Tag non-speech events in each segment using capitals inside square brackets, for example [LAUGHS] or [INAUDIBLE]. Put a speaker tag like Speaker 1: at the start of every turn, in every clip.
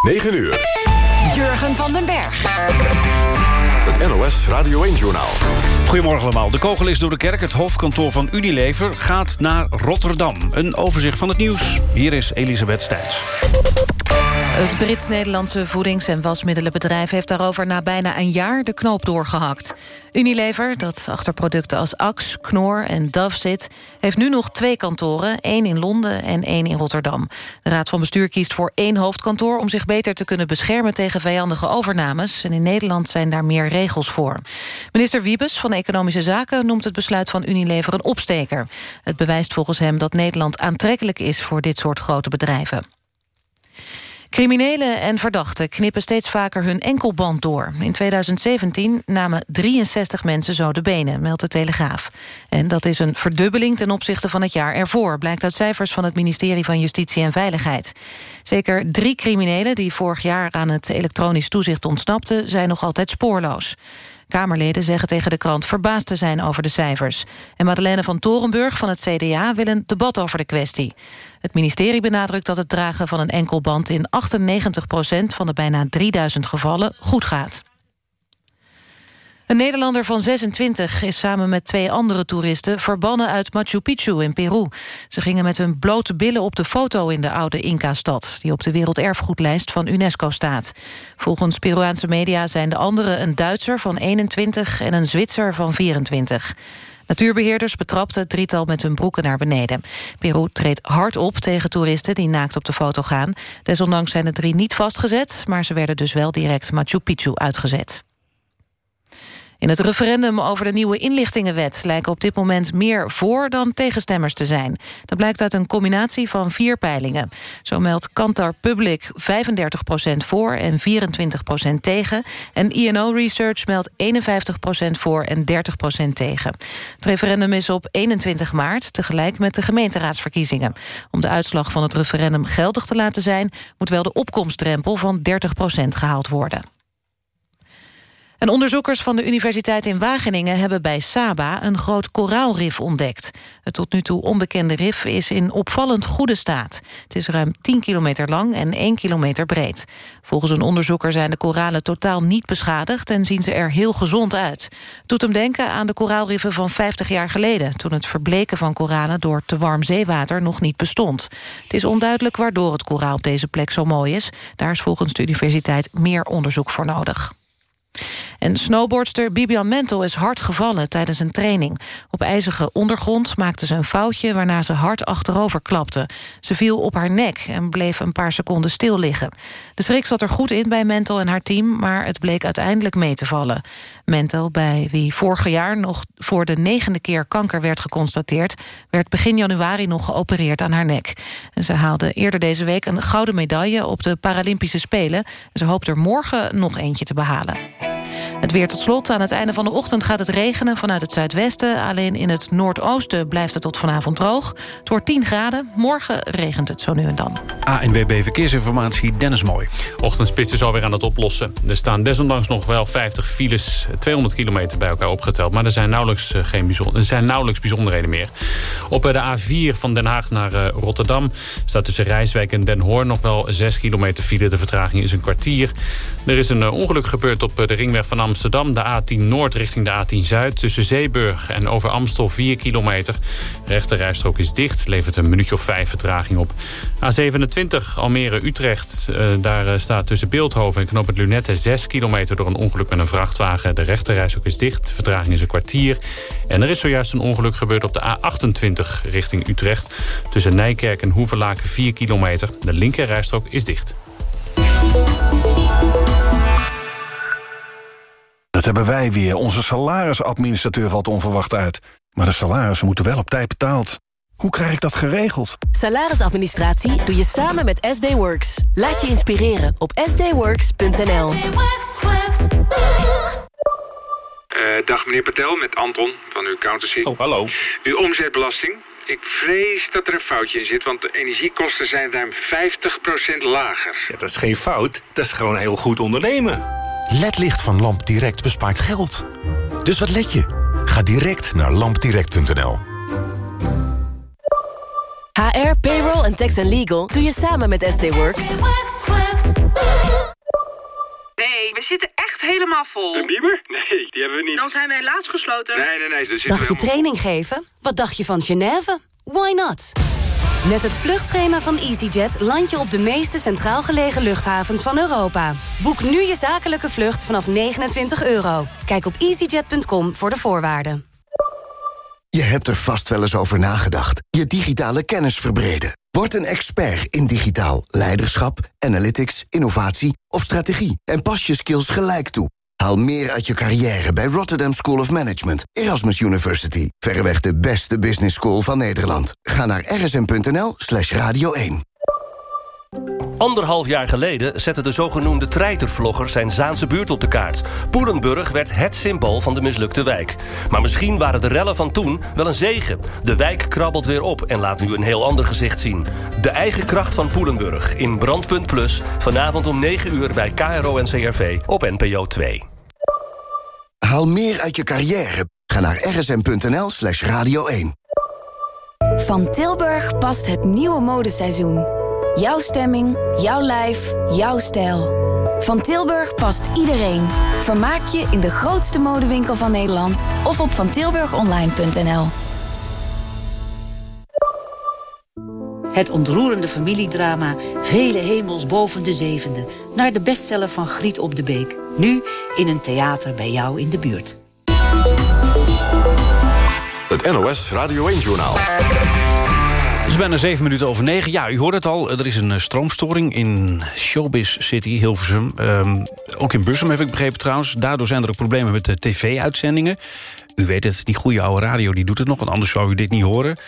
Speaker 1: 9 uur.
Speaker 2: Jurgen van den Berg.
Speaker 1: Het NOS Radio 1-journaal.
Speaker 3: Goedemorgen allemaal. De kogel is door de kerk. Het hoofdkantoor van Unilever gaat naar Rotterdam. Een overzicht van het nieuws. Hier is Elisabeth Stijns.
Speaker 4: Het Brits-Nederlandse voedings- en wasmiddelenbedrijf... heeft daarover na bijna een jaar de knoop doorgehakt. Unilever, dat achter producten als Axe, Knor en Dove zit... heeft nu nog twee kantoren, één in Londen en één in Rotterdam. De Raad van Bestuur kiest voor één hoofdkantoor... om zich beter te kunnen beschermen tegen vijandige overnames. En in Nederland zijn daar meer regels voor. Minister Wiebes van Economische Zaken noemt het besluit van Unilever een opsteker. Het bewijst volgens hem dat Nederland aantrekkelijk is... voor dit soort grote bedrijven. Criminelen en verdachten knippen steeds vaker hun enkelband door. In 2017 namen 63 mensen zo de benen, meldt de Telegraaf. En dat is een verdubbeling ten opzichte van het jaar ervoor... blijkt uit cijfers van het ministerie van Justitie en Veiligheid. Zeker drie criminelen die vorig jaar aan het elektronisch toezicht ontsnapten... zijn nog altijd spoorloos. Kamerleden zeggen tegen de krant verbaasd te zijn over de cijfers. En Madeleine van Torenburg van het CDA wil een debat over de kwestie. Het ministerie benadrukt dat het dragen van een enkelband... in 98% van de bijna 3000 gevallen goed gaat. Een Nederlander van 26 is samen met twee andere toeristen... verbannen uit Machu Picchu in Peru. Ze gingen met hun blote billen op de foto in de oude Inca-stad... die op de werelderfgoedlijst van UNESCO staat. Volgens Peruaanse media zijn de anderen een Duitser van 21... en een Zwitser van 24. Natuurbeheerders betrapten het drietal met hun broeken naar beneden. Peru treedt hard op tegen toeristen die naakt op de foto gaan. Desondanks zijn de drie niet vastgezet... maar ze werden dus wel direct Machu Picchu uitgezet. In het referendum over de nieuwe inlichtingenwet... lijken op dit moment meer voor dan tegenstemmers te zijn. Dat blijkt uit een combinatie van vier peilingen. Zo meldt Kantar Public 35% voor en 24% tegen. En INO Research meldt 51% voor en 30% tegen. Het referendum is op 21 maart, tegelijk met de gemeenteraadsverkiezingen. Om de uitslag van het referendum geldig te laten zijn... moet wel de opkomstdrempel van 30% gehaald worden. En onderzoekers van de Universiteit in Wageningen hebben bij Saba een groot koraalrif ontdekt. Het tot nu toe onbekende rif is in opvallend goede staat. Het is ruim 10 kilometer lang en 1 kilometer breed. Volgens een onderzoeker zijn de koralen totaal niet beschadigd en zien ze er heel gezond uit. Het doet hem denken aan de koraalriffen van 50 jaar geleden, toen het verbleken van koralen door te warm zeewater nog niet bestond. Het is onduidelijk waardoor het koraal op deze plek zo mooi is. Daar is volgens de universiteit meer onderzoek voor nodig. En snowboardster Bibian Mentel is hard gevallen tijdens een training. Op ijzige ondergrond maakte ze een foutje... waarna ze hard achterover klapte. Ze viel op haar nek en bleef een paar seconden stil liggen. De schrik zat er goed in bij Mentel en haar team... maar het bleek uiteindelijk mee te vallen. Mentel, bij wie vorig jaar nog voor de negende keer kanker werd geconstateerd... werd begin januari nog geopereerd aan haar nek. En ze haalde eerder deze week een gouden medaille... op de Paralympische Spelen. Ze hoopt er morgen nog eentje te behalen. Het weer tot slot. Aan het einde van de ochtend gaat het regenen vanuit het zuidwesten. Alleen in het noordoosten blijft het tot vanavond droog. Het wordt 10 graden. Morgen regent het zo nu en dan.
Speaker 3: ANWB Verkeersinformatie, Dennis Mooi.
Speaker 5: Ochtendspits is alweer aan het oplossen. Er staan desondanks nog wel 50 files, 200 kilometer bij elkaar opgeteld. Maar er zijn nauwelijks, eh, geen bijzonder, er zijn nauwelijks bijzonderheden meer. Op eh, de A4 van Den Haag naar eh, Rotterdam staat tussen Rijswijk en Den Hoorn nog wel 6 kilometer file. De vertraging is een kwartier. Er is een ongeluk gebeurd op de ringweg van Amsterdam. De A10 Noord richting de A10 Zuid. Tussen Zeeburg en over Amstel 4 kilometer. De rechte rijstrook is dicht. Levert een minuutje of 5 vertraging op. A27 Almere-Utrecht. Uh, daar uh, staat tussen Beeldhoven en Knoop het Lunette 6 kilometer door een ongeluk met een vrachtwagen. De rechte rijstrook is dicht. Vertraging is een kwartier. En er is zojuist een ongeluk gebeurd op de A28 richting Utrecht. Tussen Nijkerk en Hoevelaken 4 kilometer. De linker rijstrook is dicht.
Speaker 6: Dat hebben wij weer. Onze salarisadministrateur valt onverwacht uit. Maar de salarissen moeten wel op tijd betaald. Hoe krijg ik dat geregeld?
Speaker 7: Salarisadministratie doe je samen met SD Works. Laat je inspireren op sdworks.nl.
Speaker 8: Uh, dag meneer Patel, met Anton van uw accountancy.
Speaker 3: Oh, hallo.
Speaker 8: Uw omzetbelasting. Ik vrees dat er een foutje in zit, want de energiekosten zijn ruim 50% lager.
Speaker 9: Ja, dat is geen fout, dat is gewoon heel goed ondernemen.
Speaker 10: LED-licht van LampDirect bespaart geld. Dus wat let je? Ga direct naar lampdirect.nl.
Speaker 7: HR, payroll en tax and legal doe je samen met SD Works.
Speaker 11: Nee, we zitten echt helemaal vol.
Speaker 8: Een bieber? Nee, die hebben we niet.
Speaker 11: Dan zijn we helaas gesloten.
Speaker 8: Nee, nee, nee. Dus
Speaker 7: dacht je training geven? Wat dacht je van Geneve? Why not? Met het vluchtschema van EasyJet land je op de meeste centraal gelegen luchthavens van Europa. Boek nu je zakelijke vlucht vanaf 29 euro. Kijk op easyjet.com voor de voorwaarden.
Speaker 12: Je hebt er vast wel eens over nagedacht. Je digitale kennis verbreden. Word een expert in digitaal leiderschap, analytics, innovatie of strategie. En pas je skills gelijk toe. Haal meer uit je carrière bij Rotterdam School of Management, Erasmus University. Verreweg de beste business school van Nederland. Ga naar rsm.nl slash radio 1.
Speaker 13: Anderhalf jaar geleden zette de zogenoemde treitervlogger zijn Zaanse buurt op de kaart. Poelenburg werd het symbool van de mislukte wijk. Maar misschien waren de rellen van toen wel een zegen. De wijk krabbelt weer op en laat nu een heel ander gezicht zien. De eigen kracht van Poelenburg in Brandpunt Plus... vanavond om 9 uur bij KRO en CRV op NPO 2.
Speaker 12: Haal meer uit je carrière. Ga naar rsm.nl slash radio 1.
Speaker 14: Van Tilburg past het nieuwe modeseizoen. Jouw stemming, jouw lijf, jouw stijl. Van Tilburg past iedereen. Vermaak je in de grootste modewinkel van Nederland of op vantilburgonline.nl.
Speaker 15: Het ontroerende familiedrama Vele hemels boven de zevende... naar de bestseller van Griet op de Beek. Nu in een theater bij jou in de buurt.
Speaker 1: Het NOS Radio 1-journaal.
Speaker 3: Het is bijna zeven minuten over negen. Ja, u hoort het al. Er is een eh, stroomstoring in Showbiz City, Hilversum. Um, ook in Bussum heb ik begrepen trouwens. Daardoor zijn er ook problemen met de tv-uitzendingen. U weet het, die goede oude radio die doet het nog... want anders zou u dit niet horen.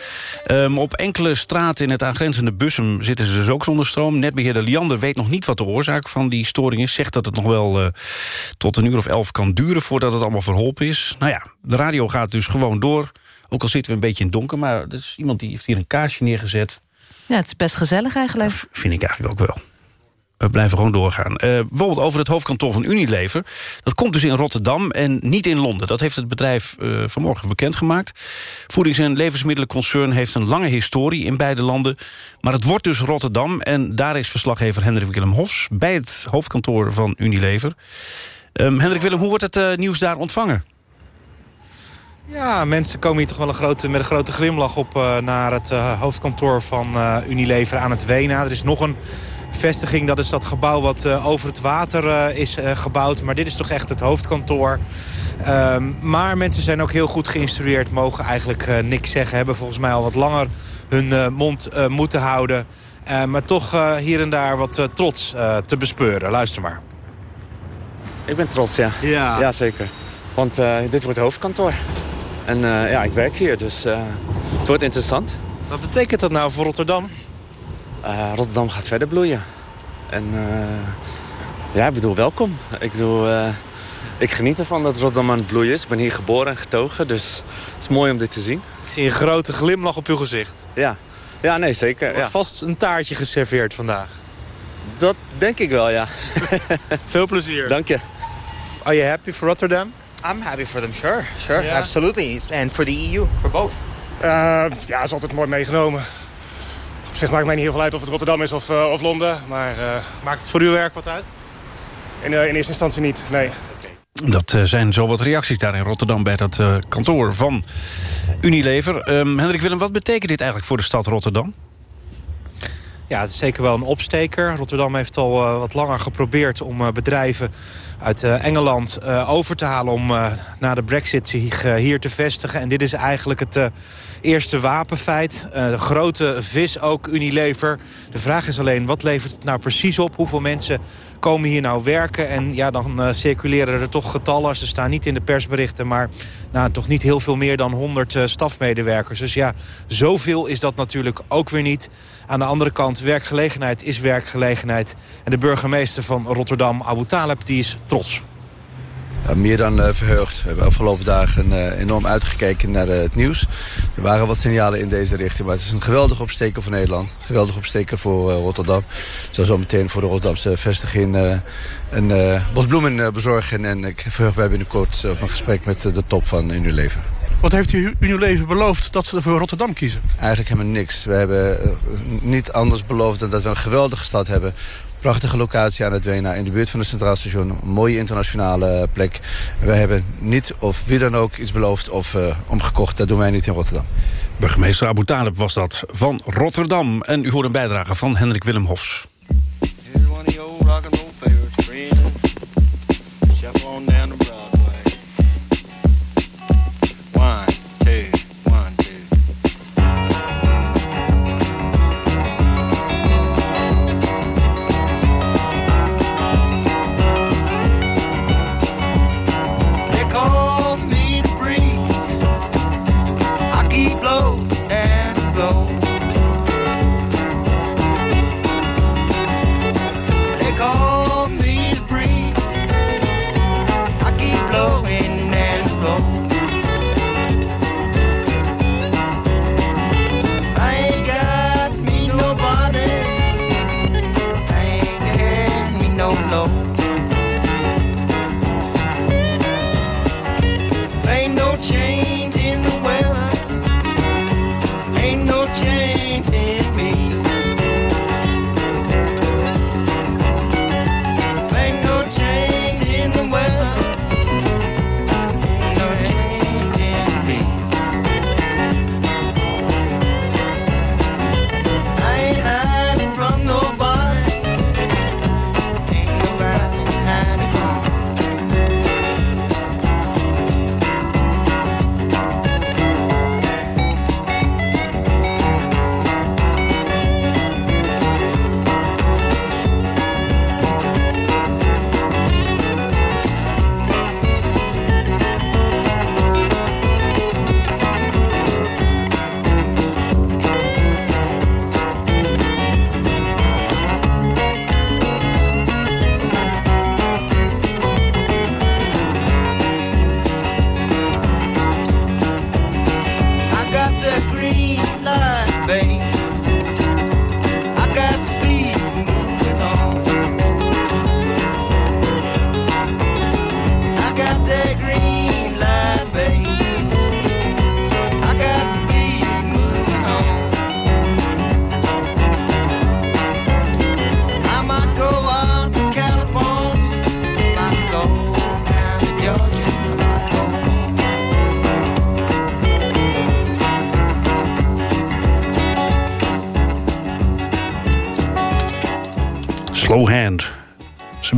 Speaker 3: Um, op enkele straten in het aangrenzende Bussum zitten ze dus ook zonder stroom. Netbeheerder Liander weet nog niet wat de oorzaak van die storing is. Zegt dat het nog wel uh, tot een uur of elf kan duren... voordat het allemaal verholpen is. Nou ja, de radio gaat dus gewoon door... Ook al zitten we een beetje in het donker, maar er is iemand die heeft hier een kaarsje neergezet.
Speaker 4: Ja, het is best gezellig eigenlijk.
Speaker 3: Dat vind ik eigenlijk ook wel. We blijven gewoon doorgaan. Uh, bijvoorbeeld over het hoofdkantoor van Unilever. Dat komt dus in Rotterdam en niet in Londen. Dat heeft het bedrijf uh, vanmorgen bekendgemaakt. Voedings- en levensmiddelenconcern heeft een lange historie in beide landen. Maar het wordt dus Rotterdam. En daar is verslaggever Hendrik Willem Hofs... bij het hoofdkantoor van Unilever. Um, Hendrik Willem, hoe wordt het nieuws daar ontvangen?
Speaker 16: Ja, mensen komen hier toch wel een grote, met een grote glimlach op naar het hoofdkantoor van Unilever aan het Wena. Er is nog een vestiging, dat is dat gebouw wat over het water is gebouwd. Maar dit is toch echt het hoofdkantoor. Um, maar mensen zijn ook heel goed geïnstrueerd, mogen eigenlijk niks zeggen. Hebben volgens mij al wat langer hun mond moeten houden. maar toch hier en daar wat trots te bespeuren. Luister maar.
Speaker 17: Ik ben trots, ja.
Speaker 16: Ja,
Speaker 17: ja zeker. Want dit wordt hoofdkantoor. En uh, ja, ik werk hier, dus uh, het wordt interessant.
Speaker 16: Wat betekent dat nou voor Rotterdam?
Speaker 17: Uh, Rotterdam gaat verder bloeien. En ja, ik bedoel, welkom. Ik bedoel, ik geniet ervan dat Rotterdam aan het bloeien is. Ik ben hier geboren en getogen, dus het is mooi om dit te zien.
Speaker 16: Ik zie een grote glimlach op uw gezicht.
Speaker 17: Ja, ja nee, zeker.
Speaker 16: Er wordt
Speaker 17: ja.
Speaker 16: vast een taartje geserveerd vandaag.
Speaker 17: Dat denk ik wel, ja. [LAUGHS]
Speaker 16: Veel plezier.
Speaker 17: Dank je.
Speaker 16: Are you happy for Rotterdam?
Speaker 18: I'm happy for them, sure. Sure,
Speaker 16: Yeah.
Speaker 18: absolutely. And for the EU, for both.
Speaker 19: Uh, ja, is altijd mooi meegenomen. Op zich maakt mij niet heel veel uit of het Rotterdam is of, uh, of Londen. Maar uh,
Speaker 16: Maakt het voor uw werk wat uit?
Speaker 19: in, in eerste instantie niet, nee.
Speaker 3: Dat zijn zo wat reacties daar in Rotterdam... bij dat uh, kantoor van Unilever. Um, Hendrik Willem, wat betekent dit eigenlijk voor de stad Rotterdam?
Speaker 16: Ja, het is zeker wel een opsteker. Rotterdam heeft al uh, wat langer geprobeerd om uh, bedrijven uit uh, Engeland over te halen... om na de brexit zich hier te vestigen. En dit is eigenlijk het eerste wapenfeit. de grote vis ook, Unilever. De vraag is alleen, wat levert het nou precies op? Hoeveel mensen komen hier nou werken? En ja, dan uh, circuleren er toch getallen. Ze staan niet in de persberichten, maar nou, toch niet heel veel meer dan 100 uh, stafmedewerkers. Dus ja, zoveel is dat natuurlijk ook weer niet. Aan de andere kant, werkgelegenheid is werkgelegenheid. En de burgemeester van Rotterdam, Abu Taleb, die is trots.
Speaker 20: Ja, meer dan uh, verheugd. We hebben afgelopen dagen uh, enorm uitgekeken naar uh, het nieuws. Er waren wat signalen in deze richting, maar het is een geweldig opsteken voor Nederland. Geweldig opsteken voor Rotterdam. Ik zal zo meteen voor de Rotterdamse vestiging een bos bloemen bezorgen. En ik verheug mij binnenkort op een gesprek met de top van Unilever.
Speaker 11: Wat heeft u Unilever beloofd dat ze er voor Rotterdam kiezen?
Speaker 20: Eigenlijk helemaal niks. We hebben eh, niet anders beloofd dan dat we een geweldige stad hebben. Prachtige locatie aan het Wena, in de buurt van het Centraal Station. Een mooie internationale plek. We hebben niet of wie dan ook iets beloofd of uh, omgekocht. Dat doen wij niet in Rotterdam.
Speaker 3: Burgemeester Abu Talib was dat van Rotterdam. En u hoort een bijdrage van Hendrik Willem Hofs.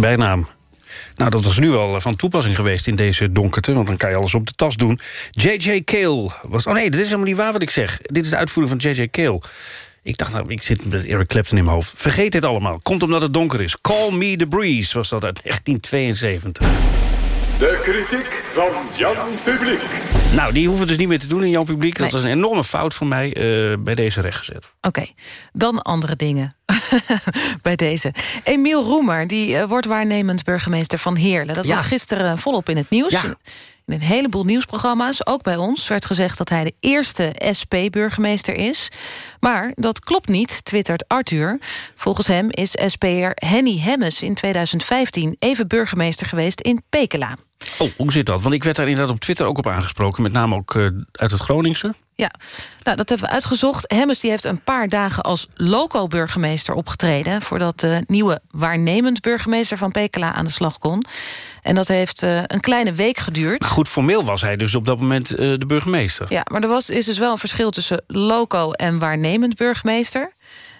Speaker 3: Bijnaam. Nou, dat was nu al van toepassing geweest in deze donkerte... want dan kan je alles op de tas doen. J.J. Cale was... Oh nee, dit is helemaal niet waar wat ik zeg. Dit is de uitvoering van J.J. Cale. Ik dacht, nou, ik zit met Eric Clapton in mijn hoofd. Vergeet dit allemaal. Komt omdat het donker is. Call Me The Breeze was dat uit [LAUGHS] 1972.
Speaker 1: De kritiek van Jan Publiek.
Speaker 3: Nou, die hoeven dus niet meer te doen in Jan Publiek. Dat was een enorme fout van mij uh, bij deze rechtgezet.
Speaker 4: Oké, dan andere dingen [LAUGHS] bij deze. Emiel Roemer, die uh, wordt waarnemend burgemeester van Heerlen. Dat
Speaker 3: Ja.
Speaker 4: was gisteren volop in het nieuws.
Speaker 3: Ja.
Speaker 4: In een heleboel nieuwsprogramma's, ook bij ons... werd gezegd dat hij de eerste SP-burgemeester is. Maar dat klopt niet, twittert Arthur. Volgens hem is SP'er Henny Hemmes in 2015... even burgemeester geweest in Pekela.
Speaker 3: Oh, hoe zit dat? Want ik werd daar inderdaad op Twitter ook op aangesproken. Met name ook uh, uit het Groningse.
Speaker 4: Ja, nou, dat hebben we uitgezocht. Hemmes die heeft een paar dagen als loco-burgemeester opgetreden... voordat de nieuwe waarnemend burgemeester van Pekela aan de slag kon. En dat heeft uh, een kleine week geduurd.
Speaker 3: Maar goed, formeel was hij dus op dat moment uh, de burgemeester.
Speaker 4: Ja, maar er was, is dus wel een verschil tussen loco en waarnemend burgemeester.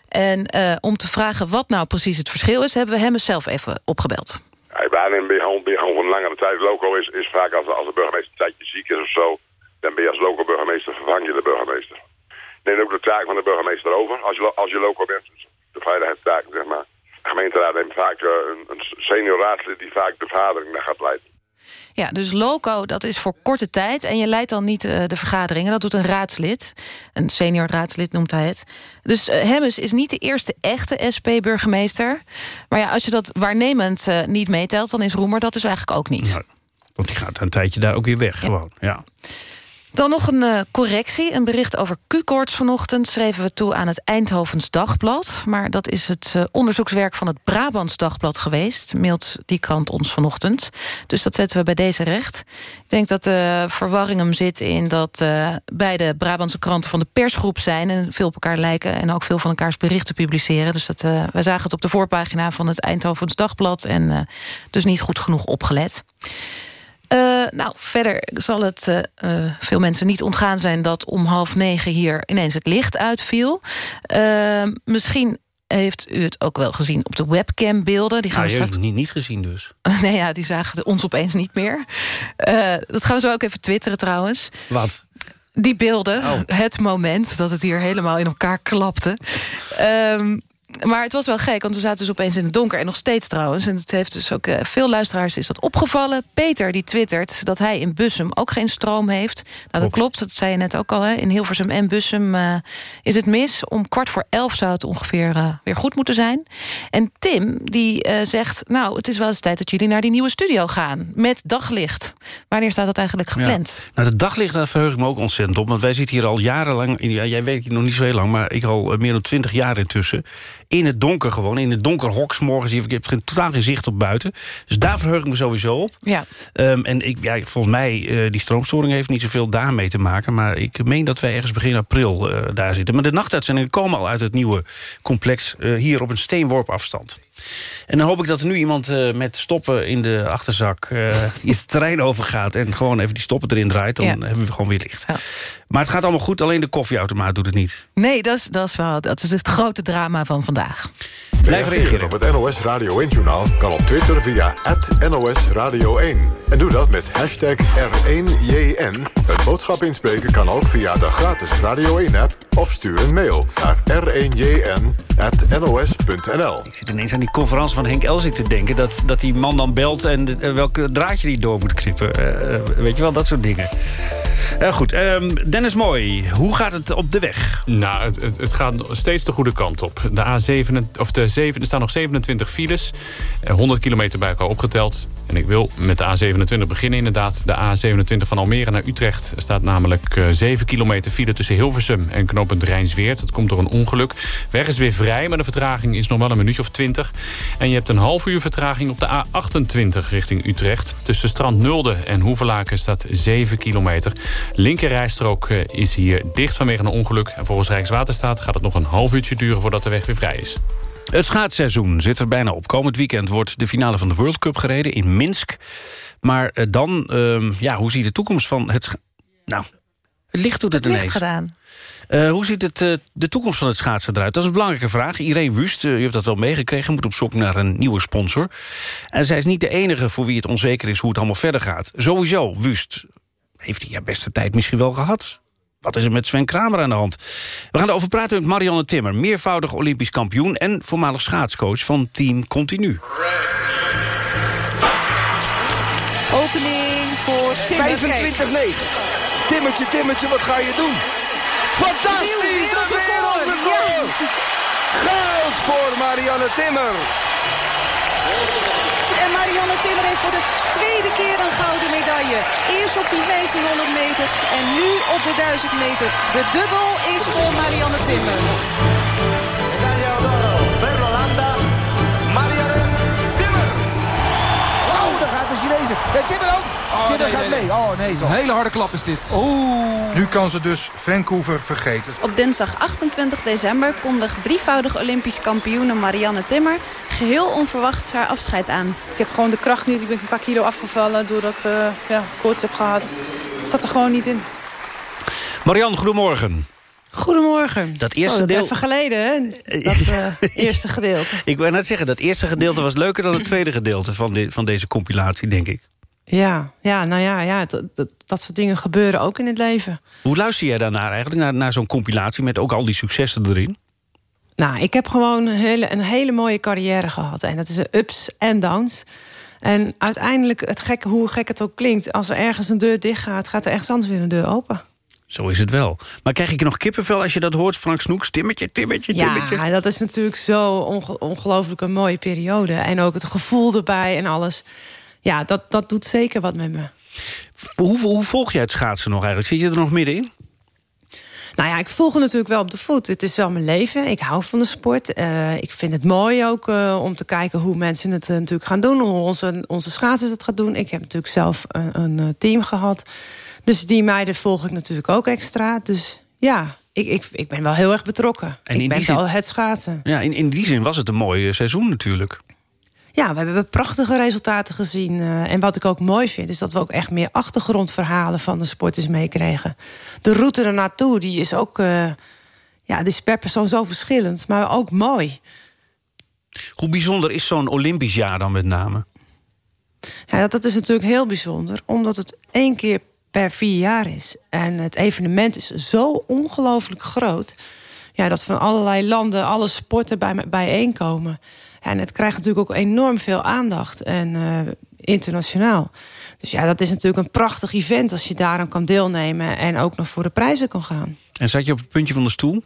Speaker 4: En uh, om te vragen wat nou precies het verschil is... hebben we hem zelf even opgebeld.
Speaker 21: Waarnemend ben je gewoon, voor een langere tijd. Loco is, is vaak als, als de burgemeester een tijdje ziek is of zo... dan ben je als loco-burgemeester, vervang je de burgemeester. Neem ook de taak van de burgemeester over als je, als je loco bent. Dus de veiligheidstaken, zeg maar. De gemeenteraad neemt vaak uh, een, senior raadslid die vaak de vergadering daar gaat leiden.
Speaker 4: Ja, dus loco, dat is voor korte tijd. En je leidt dan niet uh, de vergaderingen. Dat doet een raadslid. Een senior raadslid noemt hij het. Dus uh, Hemmes is niet de eerste echte SP-burgemeester. Maar ja, als je dat waarnemend uh, niet meetelt... dan is Roemer dat dus eigenlijk ook niet.
Speaker 3: Nee, want die gaat een tijdje daar ook weer weg, ja. gewoon. Ja.
Speaker 4: Dan nog een uh, correctie. Een bericht over Q-koorts vanochtend schreven we toe aan het Eindhovens Dagblad. Maar dat is het uh, onderzoekswerk van het Brabants Dagblad geweest. Mailt die krant ons vanochtend. Dus dat zetten we bij deze recht. Ik denk dat de verwarring hem zit in dat uh, beide Brabantse kranten van de persgroep zijn... en veel op elkaar lijken en ook veel van elkaars berichten publiceren. Dus dat, wij zagen het op de voorpagina van het Eindhovens Dagblad... en dus niet goed genoeg opgelet. Uh, nou, verder zal het uh, uh, veel mensen niet ontgaan zijn... dat om half negen hier ineens het licht uitviel. misschien heeft u het ook wel gezien op de webcambeelden. Die gaan
Speaker 3: nou,
Speaker 4: we straks...
Speaker 3: niet, niet gezien dus. [LAUGHS]
Speaker 4: nee, ja, die zagen ons opeens niet meer. dat gaan we zo ook even twitteren trouwens.
Speaker 3: Wat?
Speaker 4: Die beelden, oh. het moment dat het hier helemaal in elkaar klapte. Um, maar het was wel gek, want we zaten dus opeens in het donker... en nog steeds trouwens. En het heeft dus ook uh, veel luisteraars is dat opgevallen. Peter die twittert dat hij in Bussum ook geen stroom heeft. Nou, dat klopt, dat zei je net ook al. Hè. In Hilversum en Bussum uh, is het mis. Om kwart voor elf zou het ongeveer uh, weer goed moeten zijn. En Tim die zegt... nou, het is wel eens tijd dat jullie naar die nieuwe studio gaan. Met daglicht. Wanneer staat dat eigenlijk gepland?
Speaker 3: Ja. Nou, de daglicht, daar verheug ik me ook ontzettend op. Want wij zitten hier al jarenlang... Ja, jij weet het nog niet zo heel lang... maar ik al meer dan twintig jaar intussen in het donker gewoon. In het donker hoks morgens. Ik heb geen, totaal geen zicht op buiten. Dus daar verheug ik me sowieso op.
Speaker 4: Ja.
Speaker 3: Um, en ik, ja, volgens mij, uh, die stroomstoring heeft niet zoveel daarmee te maken. Maar ik meen dat wij ergens begin april uh, daar zitten. Maar de nachtuitzendingen komen al uit het nieuwe complex. Uh, hier op een steenworp afstand. En dan hoop ik dat er nu iemand uh, met stoppen in de achterzak... [LAUGHS] Uh, het terrein overgaat en gewoon even die stoppen erin draait. Dan ja. hebben we gewoon weer licht. Ja. Maar het gaat allemaal goed, alleen de koffieautomaat doet het niet.
Speaker 4: Nee, dat is, dat is, wel, dat is het grote drama van vandaag vandaag.
Speaker 1: Blijf reageren op het NOS Radio 1-journaal kan op Twitter via NOS Radio 1. En doe dat met hashtag R1JN. Het boodschap inspreken kan ook via de gratis Radio 1-app... of stuur een mail naar r1jn.nos.nl.
Speaker 3: Ik zit ineens aan die conferentie van Henk Elzik te denken... dat, dat die man dan belt en uh, welke draadje die door moet knippen. Uh, weet je wel, dat soort dingen. Uh, goed, um, Dennis Mooi, hoe gaat het op de weg?
Speaker 5: Nou, het, het gaat steeds de goede kant op. De A7, of de 7, er staan nog 27 files, 100 kilometer bij elkaar opgeteld. En ik wil met de A27 beginnen inderdaad. De A27 van Almere naar Utrecht staat namelijk uh, 7 kilometer file tussen Hilversum en knooppunt Rijnsweert. Dat komt door een ongeluk. Weg is weer vrij, maar de vertraging is nog wel een minuutje of 20. En je hebt een half uur vertraging op de A28 richting Utrecht. Tussen Strand Nulde en Hoevelaken staat 7 kilometer. Linkerrijstrook uh, is hier dicht vanwege een ongeluk. En volgens Rijkswaterstaat gaat het nog een half uurtje duren voordat de weg weer vrij is.
Speaker 3: Het schaatsseizoen zit er bijna op. Komend weekend wordt de finale van de World Cup gereden in Minsk. Maar uh, dan, uh, ja, hoe ziet de toekomst van het... Nou, het licht doet het,
Speaker 4: het
Speaker 3: ineens.
Speaker 4: gedaan.
Speaker 3: Uh, hoe ziet het, uh, de toekomst van het schaatsen eruit? Dat is een belangrijke vraag. Irene Wust, uh, u hebt dat wel meegekregen, moet op zoek naar een nieuwe sponsor. En zij is niet de enige voor wie het onzeker is hoe het allemaal verder gaat. Sowieso, Wust heeft hij haar beste tijd misschien wel gehad. Wat is er met Sven Kramer aan de hand? We gaan erover praten met Marianne Timmer... meervoudig Olympisch kampioen en voormalig schaatscoach van Team Continu.
Speaker 22: Opening voor Timmer. 25-9. Timmertje, Timmertje, wat ga je doen? Fantastisch! Een wereldrecord! Goud voor Marianne Timmer.
Speaker 23: En Marianne Timmer heeft voor de tweede keer een gouden medaille. Eerst op die 1500 meter en nu op de 1000 meter. De dubbel is voor Marianne Timmer.
Speaker 22: Timmer ook. Oh, Timmer nee, gaat nee, mee. Oh nee, toch.
Speaker 24: Een hele harde klap is dit.
Speaker 22: Oeh.
Speaker 24: Nu kan ze dus Vancouver vergeten.
Speaker 25: Op dinsdag 28 december kondigt drievoudig Olympisch kampioene Marianne Timmer geheel onverwachts haar afscheid aan.
Speaker 26: Ik heb gewoon de kracht niet. Ik ben een paar kilo afgevallen doordat ik uh, ja, koorts heb gehad. Het zat er gewoon niet in.
Speaker 3: Marianne, goedemorgen.
Speaker 26: Goedemorgen.
Speaker 3: Dat eerste
Speaker 26: oh, dat
Speaker 3: deel...
Speaker 26: even geleden, hè? [LAUGHS] Dat uh, eerste gedeelte.
Speaker 3: Ik wou net zeggen, dat eerste gedeelte was leuker dan het tweede gedeelte van, de, van deze compilatie, denk ik.
Speaker 26: Ja, ja nou ja, ja dat, dat, dat soort dingen gebeuren ook in het leven.
Speaker 3: Hoe luister jij daarnaar eigenlijk, naar, naar zo'n compilatie... met ook al die successen erin?
Speaker 26: Nou, ik heb gewoon een hele, een hele mooie carrière gehad. En dat is ups en downs. En uiteindelijk, het hoe gek het ook klinkt... als er ergens een deur dicht gaat, gaat er ergens anders weer een deur open.
Speaker 3: Zo is het wel. Maar krijg ik nog kippenvel als je dat hoort, Frank Snoeks? Timmetje, timmetje, timmetje.
Speaker 26: Ja, dat is natuurlijk zo onge ongelooflijk mooie periode. En ook het gevoel erbij en alles. Ja, dat, dat doet zeker wat met me.
Speaker 3: Hoe, hoe volg jij het schaatsen nog eigenlijk? Zit je er nog middenin?
Speaker 26: Nou ja, ik volg het natuurlijk wel op de voet. Het is wel mijn leven. Ik hou van de sport. Eh, ik vind het mooi ook uh, om te kijken hoe mensen het uh, natuurlijk gaan doen. Hoe onze, onze schaatsers het gaan doen. Ik heb natuurlijk zelf een, een, team gehad. Dus die meiden volg ik natuurlijk ook extra. Dus ja, ik, ik, ik ben wel heel erg betrokken. En ik ben
Speaker 3: zin,
Speaker 26: wel het schaatsen.
Speaker 3: Ja, in, in die zin was het een mooi seizoen natuurlijk.
Speaker 26: Ja, we hebben prachtige resultaten gezien. Uh, en wat ik ook mooi vind, is dat we ook echt meer achtergrondverhalen van de sporters meekregen. De route ernaartoe, die is ook. Uh, ja, die is per persoon zo verschillend, maar ook mooi.
Speaker 3: Hoe bijzonder is zo'n Olympisch jaar dan met name?
Speaker 26: Ja, dat is natuurlijk heel bijzonder, omdat het één keer per vier jaar is. En het evenement is zo ongelooflijk groot. Ja, dat van allerlei landen alle sporten bij, bijeenkomen. En het krijgt natuurlijk ook enorm veel aandacht. En uh, internationaal. Dus ja, dat is natuurlijk een prachtig event als je daaraan kan deelnemen. En ook nog voor de prijzen kan gaan.
Speaker 3: En zat je op het puntje van de stoel?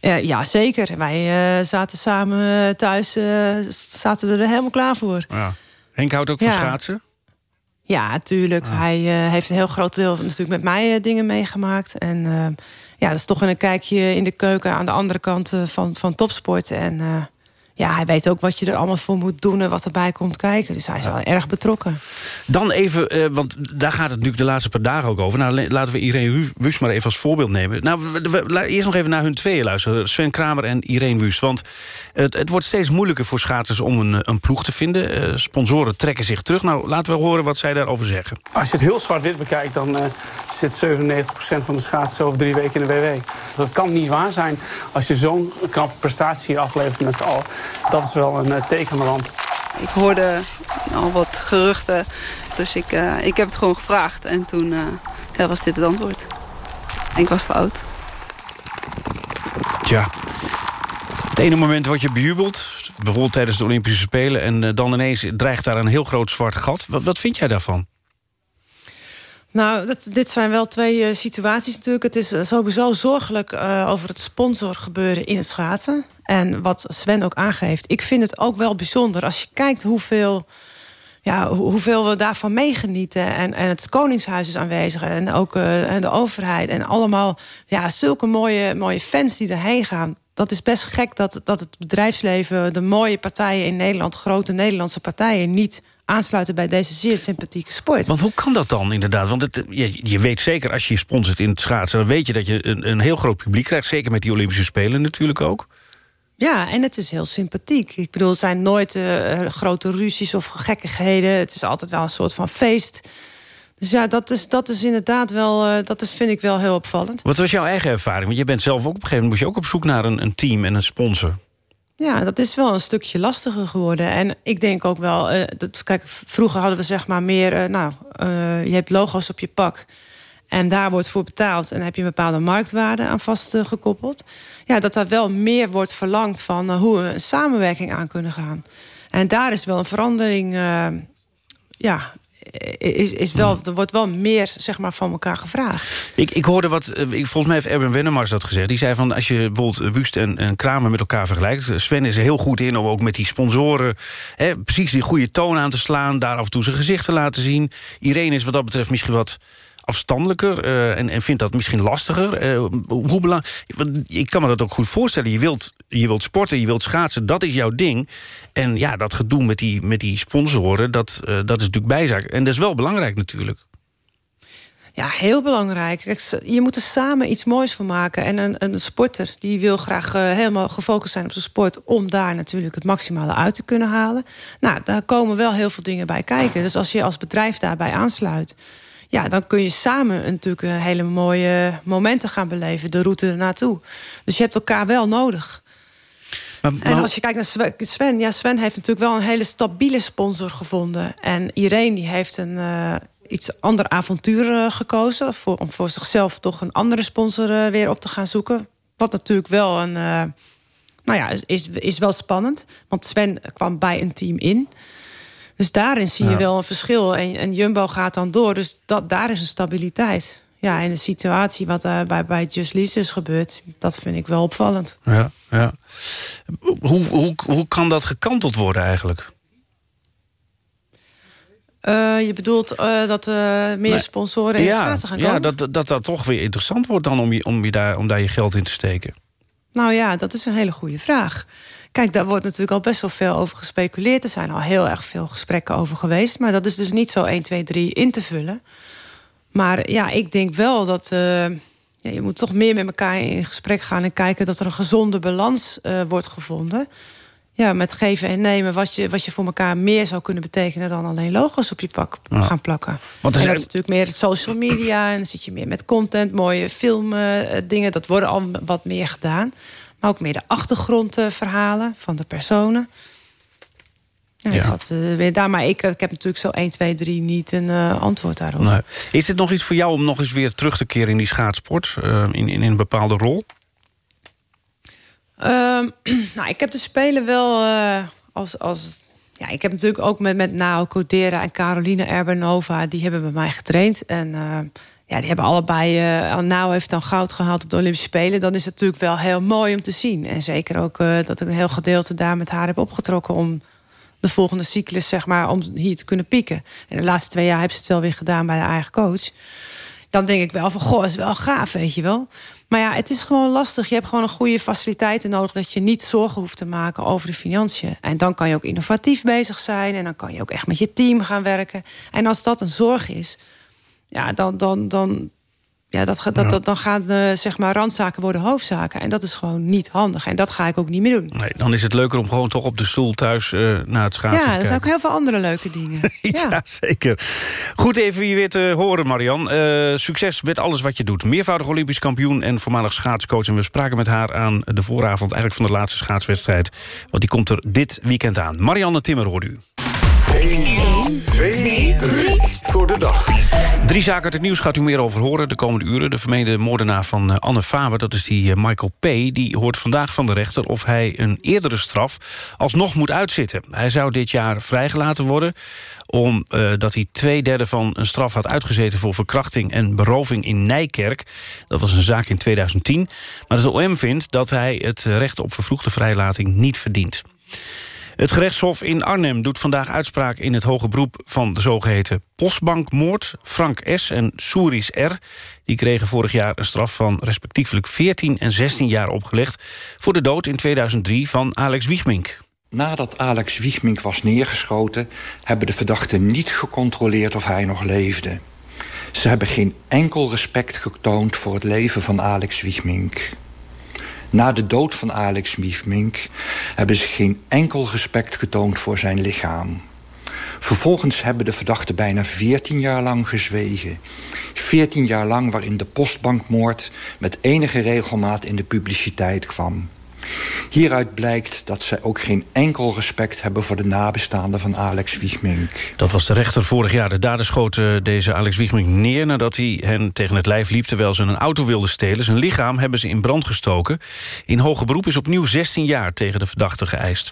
Speaker 26: Uh, ja, zeker. Wij uh, zaten samen thuis, zaten we er helemaal klaar voor.
Speaker 3: Ja. Henk houdt ook van schaatsen?
Speaker 26: Ja, tuurlijk. Ah. Hij heeft een heel groot deel natuurlijk met mij dingen meegemaakt. En ja, dat is toch een kijkje in de keuken aan de andere kant van, van topsport. En ja, hij weet ook wat je er allemaal voor moet doen en wat erbij komt kijken. Dus hij is wel erg betrokken.
Speaker 3: Dan even, uh, want daar gaat het natuurlijk de laatste paar dagen ook over. Nou, laten we Irene Wust maar even als voorbeeld nemen. Nou, we, we, eerst nog even naar hun tweeën luisteren. Sven Kramer en Irene Wust. Want het, het wordt steeds moeilijker voor schaatsers om een, een ploeg te vinden. Uh, sponsoren trekken zich terug. Nou, laten we horen wat zij daarover zeggen.
Speaker 27: Als je het heel zwart-wit bekijkt, dan uh, zit 97% van de schaatsers over drie weken in de WW. Dat kan niet waar zijn als je zo'n knappe prestatie aflevert met z'n allen dat is wel een uh, teken land.
Speaker 28: Ik hoorde al wat geruchten, dus ik, uh, ik heb het gewoon gevraagd. En toen uh, ja, was dit het antwoord. En ik was te oud.
Speaker 3: Tja, het ene moment word je bejubeld, bijvoorbeeld tijdens de Olympische Spelen... en dan ineens dreigt daar een heel groot zwart gat. Wat, wat vind jij daarvan?
Speaker 26: Nou, dit zijn wel twee uh, situaties natuurlijk. Het is sowieso zorgelijk uh, over het sponsorgebeuren in het schaatsen. En wat Sven ook aangeeft. Ik vind het ook wel bijzonder als je kijkt hoeveel... Ja, hoeveel we daarvan meegenieten. En, en het Koningshuis is aanwezig. En ook de overheid. En allemaal ja, zulke mooie, mooie fans die erheen gaan. Dat is best gek dat, dat het bedrijfsleven... de mooie partijen in Nederland, grote Nederlandse partijen... niet aansluiten bij deze zeer sympathieke sport.
Speaker 3: Want hoe kan dat dan inderdaad? Want het, je, je, weet zeker, als je sponsort in het schaatsen... dan weet je dat je een, een heel groot publiek krijgt. Zeker met die Olympische Spelen natuurlijk ook.
Speaker 26: Ja, en het is heel sympathiek. Ik bedoel, het zijn nooit uh, grote ruzies of gekkigheden. Het is altijd wel een soort van feest. Dus ja, dat is, dat is inderdaad wel, uh, dat is, vind ik wel heel opvallend.
Speaker 3: Wat was jouw eigen ervaring? Want je bent zelf ook op een gegeven moment... moest je ook op zoek naar een, een team en een sponsor.
Speaker 26: Ja, dat is wel een stukje lastiger geworden. En ik denk ook wel, uh, dat, kijk, vroeger hadden we zeg maar meer, uh, nou, uh, je hebt logo's op je pak. En daar wordt voor betaald en heb je een bepaalde marktwaarde aan vastgekoppeld. Ja, dat er wel meer wordt verlangd van hoe we een samenwerking aan kunnen gaan. En daar is wel een verandering ja, is, is wel, er wordt wel meer zeg maar, van elkaar gevraagd.
Speaker 3: Ik, ik hoorde wat, eh, volgens mij heeft Erwin Wennemars dat gezegd. Die zei van als je bijvoorbeeld Wust en, en Kramer met elkaar vergelijkt... Sven is er heel goed in om ook met die sponsoren... Hè, precies die goede toon aan te slaan... daar af en toe zijn gezicht te laten zien. Irene is wat dat betreft misschien wat afstandelijker uh, en, en vindt dat misschien lastiger. Uh, hoe belang, ik kan me dat ook goed voorstellen. Je wilt, je wilt sporten, je wilt schaatsen, dat is jouw ding. En ja, dat gedoe met die, met die sponsoren, dat, uh, dat is natuurlijk bijzaak. En dat is wel belangrijk natuurlijk.
Speaker 26: Ja, heel belangrijk. je moet er samen iets moois van maken. En een, een sporter die wil graag helemaal gefocust zijn op zijn sport... om daar natuurlijk het maximale uit te kunnen halen. Nou, daar komen wel heel veel dingen bij kijken. Dus als je als bedrijf daarbij aansluit ja, dan kun je samen natuurlijk hele mooie momenten gaan beleven. De route ernaartoe. Dus je hebt elkaar wel nodig. Maar, En als je kijkt naar Sven, ja, Sven heeft natuurlijk wel een hele stabiele sponsor gevonden. En Irene die heeft een uh, iets ander avontuur uh, gekozen. Voor, om voor zichzelf toch een andere sponsor uh, weer op te gaan zoeken. Wat natuurlijk wel een. nou ja, is, is wel spannend. Want Sven kwam bij een team in. Dus daarin zie je wel een verschil. En, en, Jumbo gaat dan door. Dus dat, daar is een stabiliteit. Ja, en de situatie wat uh, bij, bij Just Lease is gebeurd... dat vind ik wel opvallend.
Speaker 3: Ja, ja. Hoe, hoe, hoe kan dat gekanteld worden eigenlijk?
Speaker 26: Eh, je bedoelt eh, dat uh, meer
Speaker 3: Nee.
Speaker 26: sponsoren in schaatsen gaan komen?
Speaker 3: ja dat, dat dat toch weer interessant wordt dan om, je, om, je daar, om daar je geld in te steken.
Speaker 26: Nou ja, dat is een hele goede vraag. Kijk, daar wordt natuurlijk al best wel veel over gespeculeerd. Er zijn al heel erg veel gesprekken over geweest. Maar dat is dus niet zo 1, 2, 3 in te vullen. Maar ja, ik denk wel dat... eh, ja, je moet toch meer met elkaar in gesprek gaan... en kijken dat er een gezonde balans eh, wordt gevonden. Ja, met geven en nemen. Wat je, wat je voor elkaar meer zou kunnen betekenen... dan alleen logo's op je pak
Speaker 3: Ja.
Speaker 26: gaan plakken.
Speaker 3: Want er
Speaker 26: en dat is natuurlijk meer het social media... en dan zit je meer met content, mooie filmen, dingen. Dat worden al wat meer gedaan. Maar ook meer de achtergrondverhalen van de personen. Ja. Ik zat eh, weer daar, maar ik, eh, ik heb natuurlijk zo 1, 2, 3 niet een eh, antwoord daarop.
Speaker 3: Nee. Is dit nog iets voor jou om nog eens weer terug te keren in die schaatsport? in, in, in een bepaalde rol?
Speaker 26: Ehm, [CLEARS THROAT] nou, ik heb de Spelen wel als... als ja, ik heb natuurlijk ook met, met Nao Codera en Caroline Erbenova... die hebben bij mij getraind. En ja, die hebben allebei... eh Nao heeft dan goud gehaald op de Olympische Spelen. Dan is het natuurlijk wel heel mooi om te zien. En zeker ook eh, dat ik een heel gedeelte daar met haar heb opgetrokken... om de volgende cyclus, zeg maar, om hier te kunnen pieken. En de laatste twee jaar hebben ze het wel weer gedaan bij de eigen coach dan denk ik wel van, goh, is wel gaaf, weet je wel. Maar ja, het is gewoon lastig. Je hebt gewoon een goede faciliteiten nodig... dat je niet zorgen hoeft te maken over de financiën. En dan kan je ook innovatief bezig zijn... en dan kan je ook echt met je team gaan werken. En als dat een zorg is, ja, dan, dan, dan, ja, dat, gaat- dat,
Speaker 3: Ja.
Speaker 26: dat, dan gaan de, zeg maar, randzaken worden hoofdzaken. En dat is gewoon niet handig. En dat ga ik ook niet meer doen.
Speaker 3: Nee, dan is het leuker om gewoon toch op de stoel thuis eh, naar het schaatsen
Speaker 26: Ja,
Speaker 3: te
Speaker 26: er zijn ook heel veel andere leuke dingen. [LAUGHS]
Speaker 3: ja. zeker. Goed even je weer te horen, Marian. Eh, succes met alles wat je doet. Meervoudig Olympisch kampioen en voormalig schaatscoach. En we spraken met haar aan de vooravond eigenlijk van de laatste schaatswedstrijd. Want die komt er dit weekend aan. Marianne Timmer hoort u.
Speaker 1: 1, 2, 3 voor de dag.
Speaker 3: Drie zaken uit het nieuws gaat u meer over horen de komende uren. De vermeende moordenaar van eh, Anne Faber, dat is die eh, Michael P. Die hoort vandaag van de rechter of hij een eerdere straf alsnog moet uitzitten. Hij zou dit jaar vrijgelaten worden omdat hij twee derde van een straf had uitgezeten... voor verkrachting en beroving in Nijkerk. Dat was een zaak in 2010. Maar het OM vindt dat hij het recht op vervroegde vrijlating niet verdient. Het gerechtshof in Arnhem doet vandaag uitspraak in het hoge beroep van de zogeheten postbankmoord. Frank S. en Souris R. Die kregen vorig jaar een straf van respectievelijk 14 en 16 jaar opgelegd... voor de dood in 2003 van Alex Wiegmink.
Speaker 29: Nadat Alex Wiegmink was neergeschoten... hebben de verdachten niet gecontroleerd of hij nog leefde. Ze hebben geen enkel respect getoond voor het leven van Alex Wiegmink. Na de dood van Alex Wiegmink hebben ze geen enkel respect getoond voor zijn lichaam. Vervolgens hebben de verdachten bijna 14 jaar lang gezwegen. 14 jaar lang waarin de postbankmoord met enige regelmaat in de publiciteit kwam. Hieruit blijkt dat zij ook geen enkel respect hebben voor de nabestaanden van Alex Wiegmink.
Speaker 3: Dat was de rechter vorig jaar. De dader schoot eh, deze Alex Wiegmink neer nadat hij hen tegen het lijf liep... terwijl ze een auto wilden stelen. Zijn lichaam hebben ze in brand gestoken. In hoger beroep is opnieuw 16 jaar tegen de verdachte geëist.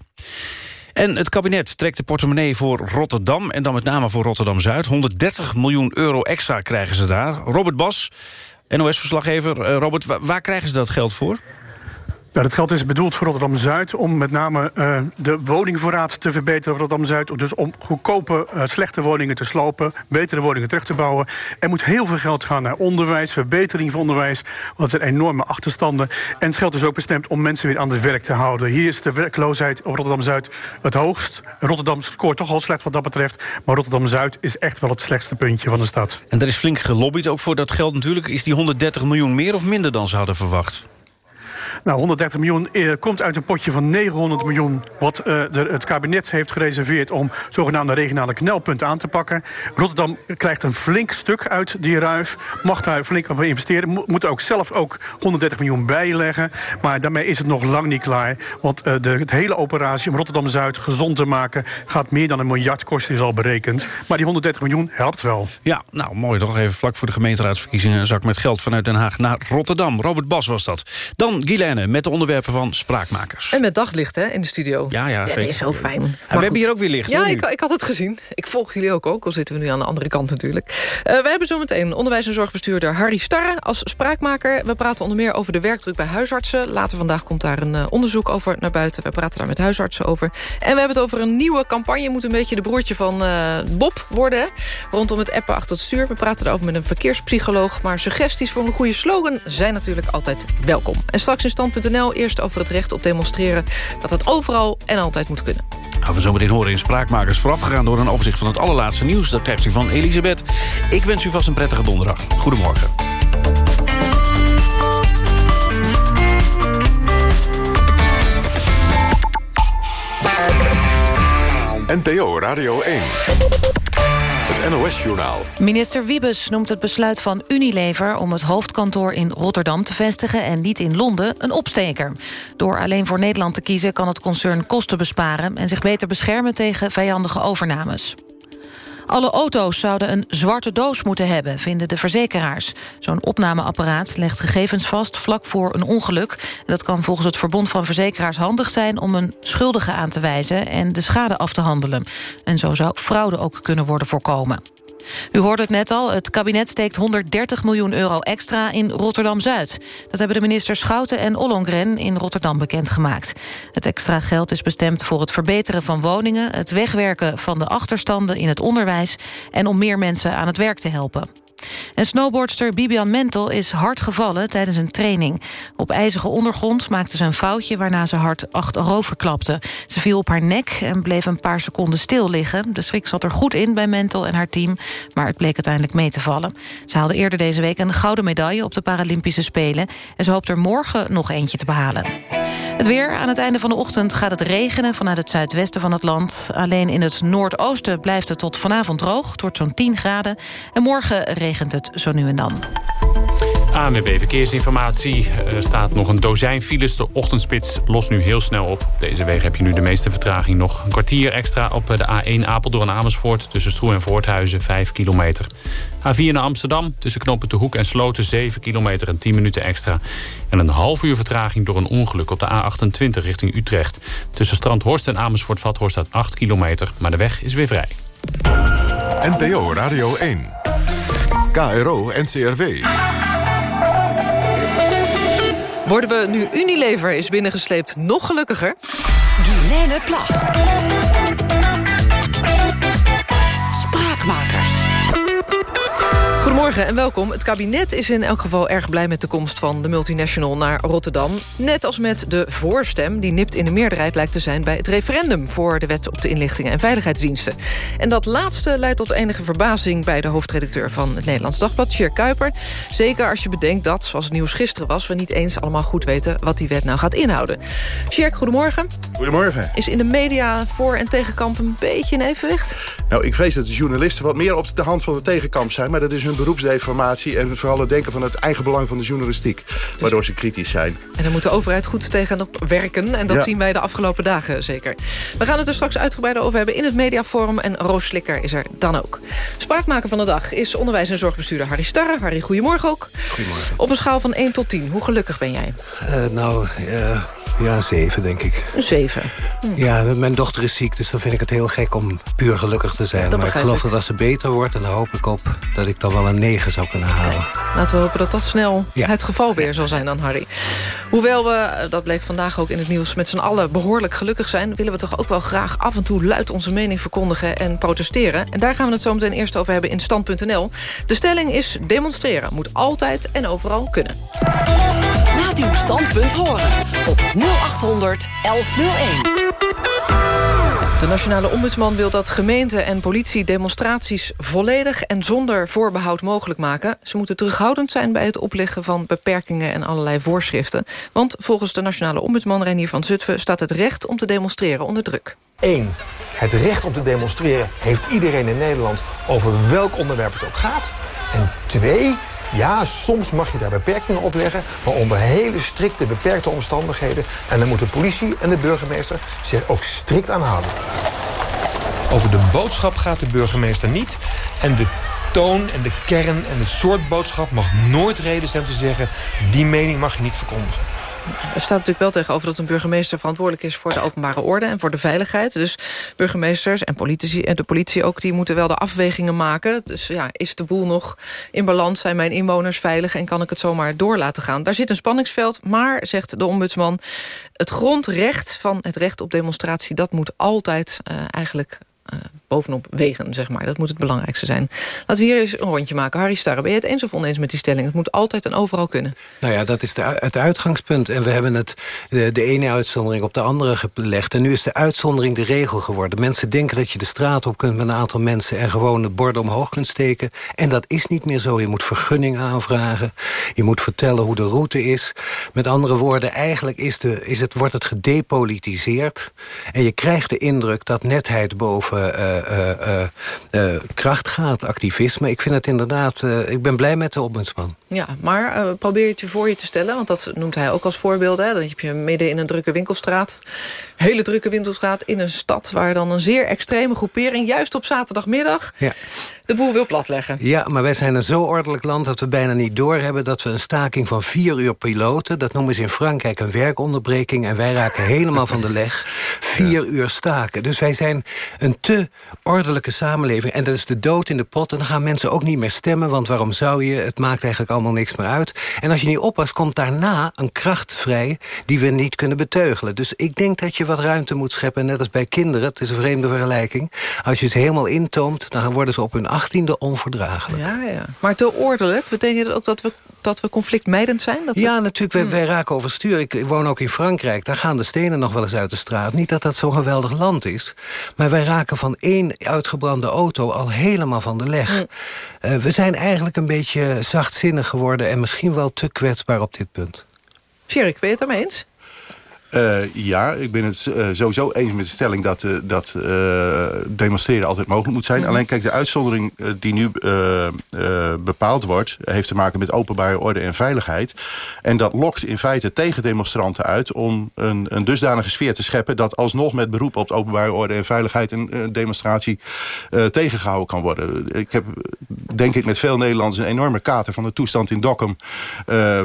Speaker 3: En het kabinet trekt de portemonnee voor Rotterdam... en dan met name voor Rotterdam-Zuid. 130 miljoen euro extra krijgen ze daar. Robert Bas, NOS-verslaggever. Eh, Robert, wa- waar krijgen ze dat geld voor?
Speaker 11: Ja, dat geld is bedoeld voor Rotterdam-Zuid om met name eh, de woningvoorraad te verbeteren Rotterdam-Zuid. Dus om goedkope, eh, slechte woningen te slopen, betere woningen terug te bouwen. Er moet heel veel geld gaan naar onderwijs, verbetering van onderwijs, want er zijn enorme achterstanden. En het geld is ook bestemd om mensen weer aan het werk te houden. Hier is de werkloosheid op Rotterdam-Zuid het hoogst. Rotterdam scoort toch al slecht wat dat betreft, maar Rotterdam-Zuid is echt wel het slechtste puntje van de stad.
Speaker 3: En er is flink gelobbyd ook voor dat geld natuurlijk. Is die 130 miljoen meer of minder dan ze hadden verwacht?
Speaker 11: Nou, 130 miljoen eh, komt uit een potje van 900 miljoen... wat eh, de, het kabinet heeft gereserveerd om zogenaamde regionale knelpunten aan te pakken. Rotterdam krijgt een flink stuk uit die ruif. Mag daar flink op investeren. Mo- Moet ook zelf ook 130 miljoen bijleggen. Maar daarmee is het nog lang niet klaar. Want eh, de hele operatie om Rotterdam-Zuid gezond te maken... gaat meer dan een miljard kosten, is al berekend. Maar die 130 miljoen helpt wel.
Speaker 3: Ja, nou mooi toch. Even vlak voor de gemeenteraadsverkiezingen... een zak met geld vanuit Den Haag naar Rotterdam. Robert Bas was dat. Dan Met de onderwerpen van Spraakmakers.
Speaker 30: En met daglicht hè, in de studio.
Speaker 3: Ja, ja,
Speaker 30: Dat is zo fijn.
Speaker 3: En we hebben hier ook weer licht.
Speaker 30: Ja, ik, ik had het gezien. Ik volg jullie ook ook, al zitten we nu aan de andere kant natuurlijk. Eh, we hebben zometeen onderwijs- en zorgbestuurder Harry Starre als spraakmaker. We praten onder meer over de werkdruk bij huisartsen. Later vandaag komt daar een eh, onderzoek over naar buiten. We praten daar met huisartsen over. En we hebben het over een nieuwe campagne. Moet een beetje de broertje van eh, Bob worden. hè? Rondom het appen achter het stuur. We praten erover met een verkeerspsycholoog. Maar suggesties voor een goede slogan zijn natuurlijk altijd welkom. En straks in stand.nl eerst over het recht op demonstreren. Dat het overal en altijd moet kunnen.
Speaker 3: Nou, we zometeen horen in Spraakmakers voorafgegaan door een overzicht van het allerlaatste nieuws. Dat krijgt u van Elisabeth. Ik wens u vast een prettige donderdag. Goedemorgen.
Speaker 1: NPO Radio 1.
Speaker 4: Minister Wiebes noemt het besluit van Unilever... om het hoofdkantoor in Rotterdam te vestigen en niet in Londen een opsteker. Door alleen voor Nederland te kiezen kan het concern kosten besparen... en zich beter beschermen tegen vijandige overnames. Alle auto's zouden een zwarte doos moeten hebben, vinden de verzekeraars. Zo'n opnameapparaat legt gegevens vast vlak voor een ongeluk. Dat kan volgens het Verbond van Verzekeraars handig zijn... om een schuldige aan te wijzen en de schade af te handelen. En zo zou fraude ook kunnen worden voorkomen. U hoorde het net al, het kabinet steekt 130 miljoen euro extra in Rotterdam-Zuid. Dat hebben de ministers Schouten en Ollongren in Rotterdam bekendgemaakt. Het extra geld is bestemd voor het verbeteren van woningen... het wegwerken van de achterstanden in het onderwijs... en om meer mensen aan het werk te helpen. En snowboardster Bibian Mentel is hard gevallen tijdens een training. Op ijzige ondergrond maakte ze een foutje waarna ze hard achterover klapte. Ze viel op haar nek en bleef een paar seconden stil liggen. De schrik zat er goed in bij Mentel en haar team, maar het bleek uiteindelijk mee te vallen. Ze haalde eerder deze week een gouden medaille op de Paralympische Spelen... en ze hoopt er morgen nog eentje te behalen. Het weer. Aan het einde van de ochtend gaat het regenen vanuit het zuidwesten van het land. Alleen in het noordoosten blijft het tot vanavond droog. Het wordt zo'n 10 graden. En morgen regent het zo nu en dan.
Speaker 5: ANWB Verkeersinformatie. Er staat nog een dozijn files. De ochtendspits lost nu heel snel op. Op deze wegen heb je nu de meeste vertraging nog. Een kwartier extra op de A1 Apeldoorn Amersfoort... tussen Stroe en Voorthuizen, 5 kilometer. A4 naar Amsterdam, tussen knopen De Hoek en Sloten... 7 kilometer en 10 minuten extra. En een half uur vertraging door een ongeluk op de A28 richting Utrecht. Tussen Strandhorst en Amersfoort-Vathorst staat 8 kilometer. Maar de weg is weer vrij.
Speaker 1: NPO Radio 1. KRO NCRW.
Speaker 30: Worden we nu Unilever is binnengesleept nog gelukkiger?
Speaker 31: Guilaine Plag. Spraakmakers.
Speaker 30: Goedemorgen en welkom. Het kabinet is in elk geval erg blij met de komst van de multinational naar Rotterdam. Net als met de voorstem, die nipt in de meerderheid lijkt te zijn... bij het referendum voor de wet op de inlichtingen en veiligheidsdiensten. En dat laatste leidt tot enige verbazing bij de hoofdredacteur van het Nederlands Dagblad, Sjer Kuiper. Zeker als je bedenkt dat, zoals het nieuws gisteren was... we niet eens allemaal goed weten wat die wet nou gaat inhouden. Sjerk, goedemorgen.
Speaker 32: Goedemorgen.
Speaker 30: Is in de media voor- en tegenkamp een beetje in evenwicht?
Speaker 32: Nou, ik vrees dat de journalisten wat meer op de hand van de tegenkamp zijn... maar dat is hun beroepsdeformatie en vooral het denken van het eigen belang van de journalistiek. Waardoor ze kritisch zijn.
Speaker 30: En daar moet de overheid goed tegenop werken. En dat
Speaker 32: Ja.
Speaker 30: zien wij de afgelopen dagen zeker. We gaan het er straks uitgebreider over hebben in het mediaforum. En Roos Slikker is er dan ook. Spraakmaker van de dag is onderwijs- en zorgbestuurder Harry Starre. Harry, goedemorgen ook.
Speaker 33: Goedemorgen.
Speaker 30: Op een schaal van 1 tot 10, hoe gelukkig ben jij?
Speaker 33: Eh, nou, eh, ja, zeven denk ik.
Speaker 30: Een zeven.
Speaker 33: Ja, mijn dochter is ziek, dus dan vind ik het heel gek om puur gelukkig te zijn.
Speaker 30: Dat
Speaker 33: maar ik geloof
Speaker 30: ik.
Speaker 33: dat als ze beter wordt, en daar hoop ik op... dat ik dan wel een negen zou kunnen halen.
Speaker 30: Laten we hopen dat dat snel
Speaker 33: Ja.
Speaker 30: het geval weer zal zijn dan, Harry. Hoewel we, dat bleek vandaag ook in het nieuws... met z'n allen behoorlijk gelukkig zijn... willen we toch ook wel graag af en toe luid onze mening verkondigen en protesteren. En daar gaan we het zo meteen eerst over hebben in Stand.nl. De stelling is demonstreren moet altijd en overal kunnen.
Speaker 31: Laat uw standpunt horen op 0800 1101.
Speaker 30: De nationale ombudsman wil dat gemeenten en politie demonstraties volledig en zonder voorbehoud mogelijk maken. Ze moeten terughoudend zijn bij het opleggen van beperkingen en allerlei voorschriften. Want volgens de nationale ombudsman Renier van Zutphen staat het recht om te demonstreren onder druk.
Speaker 34: 1. Het recht om te demonstreren heeft iedereen in Nederland over welk onderwerp het ook gaat. En 2. Ja, soms mag je daar beperkingen op leggen, maar onder hele strikte, beperkte omstandigheden. En dan moet de politie en de burgemeester zich ook strikt aan houden.
Speaker 35: Over de boodschap gaat de burgemeester niet. En de toon en de kern en het soort boodschap mag nooit reden zijn om te zeggen... die mening mag je niet verkondigen.
Speaker 30: Er staat natuurlijk wel tegenover dat een burgemeester verantwoordelijk is... voor de openbare orde en voor de veiligheid. Dus burgemeesters en politici en de politie ook... die moeten wel de afwegingen maken. Dus ja, is de boel nog in balans? Zijn mijn inwoners veilig? En kan ik het zomaar door laten gaan? Daar zit een spanningsveld, maar, zegt de ombudsman... het grondrecht van het recht op demonstratie... dat moet altijd uh, eigenlijk bovenop wegen, zeg maar. Dat moet het belangrijkste zijn. Laten we hier eens een rondje maken. Harry Starre, ben je het eens of oneens met die stelling? Het moet altijd en overal kunnen.
Speaker 33: Nou ja, dat is de, het uitgangspunt. En we hebben het, de, de ene uitzondering op de andere gelegd. En nu is de uitzondering de regel geworden. Mensen denken dat je de straat op kunt met een aantal mensen... en gewoon de borden omhoog kunt steken. En dat is niet meer zo. Je moet vergunning aanvragen. Je moet vertellen hoe de route is. Met andere woorden, eigenlijk is de, is het, wordt het gedepolitiseerd. En je krijgt de indruk dat netheid boven... Uh, uh, kracht gaat, activisme. Ik vind het inderdaad, ik ben blij met de ombudsman.
Speaker 30: Ja, maar probeer het je voor je te stellen, want dat noemt hij ook als voorbeeld. Hè? Dan heb je midden in een drukke winkelstraat, hele drukke winkelstraat in een stad... waar dan een zeer extreme groepering, juist op zaterdagmiddag...
Speaker 33: Ja
Speaker 30: de boel wil platleggen.
Speaker 33: Ja, maar wij zijn een zo ordelijk land dat we bijna niet doorhebben... dat we een staking van vier uur piloten... dat noemen ze in Frankrijk een werkonderbreking... en wij raken helemaal van de leg. [LAUGHS] Vier uur staken. Dus wij zijn een te ordelijke samenleving. En dat is de dood in de pot. En dan gaan mensen ook niet meer stemmen. Want waarom zou je? Het maakt eigenlijk allemaal niks meer uit. En als je niet oppast, komt daarna een kracht vrij... die we niet kunnen beteugelen. Dus ik denk dat je wat ruimte moet scheppen. Net als bij kinderen. Het is een vreemde vergelijking. Als je ze helemaal intoomt, dan worden ze op hun achttiende onverdraaglijk.
Speaker 30: Ja, ja. Maar te ordelijk, betekent dat ook dat we, dat we conflictmijdend zijn? Dat
Speaker 33: ja, natuurlijk. Wij, wij, raken overstuur. Ik, ik woon ook in Frankrijk. Daar gaan de stenen nog wel eens uit de straat. Niet dat dat zo'n geweldig land is. Maar wij raken van één uitgebrande auto al helemaal van de leg. Mm. Uh, we zijn eigenlijk een beetje zachtzinnig geworden... en misschien wel te kwetsbaar op dit punt.
Speaker 30: Sjerik, ben je het ermee eens?
Speaker 32: Uh, ja, ik ben het uh, sowieso eens met de stelling dat, uh, dat demonstreren altijd mogelijk moet zijn. Mm -hmm. Alleen kijk, de uitzondering die nu bepaald wordt... heeft te maken met openbare orde en veiligheid. En dat lokt in feite tegen demonstranten uit... om een, een dusdanige sfeer te scheppen... dat alsnog met beroep op de openbare orde en veiligheid... een demonstratie tegengehouden kan worden. Ik heb, denk ik, met veel Nederlanders een enorme kater van de toestand in Dokkum...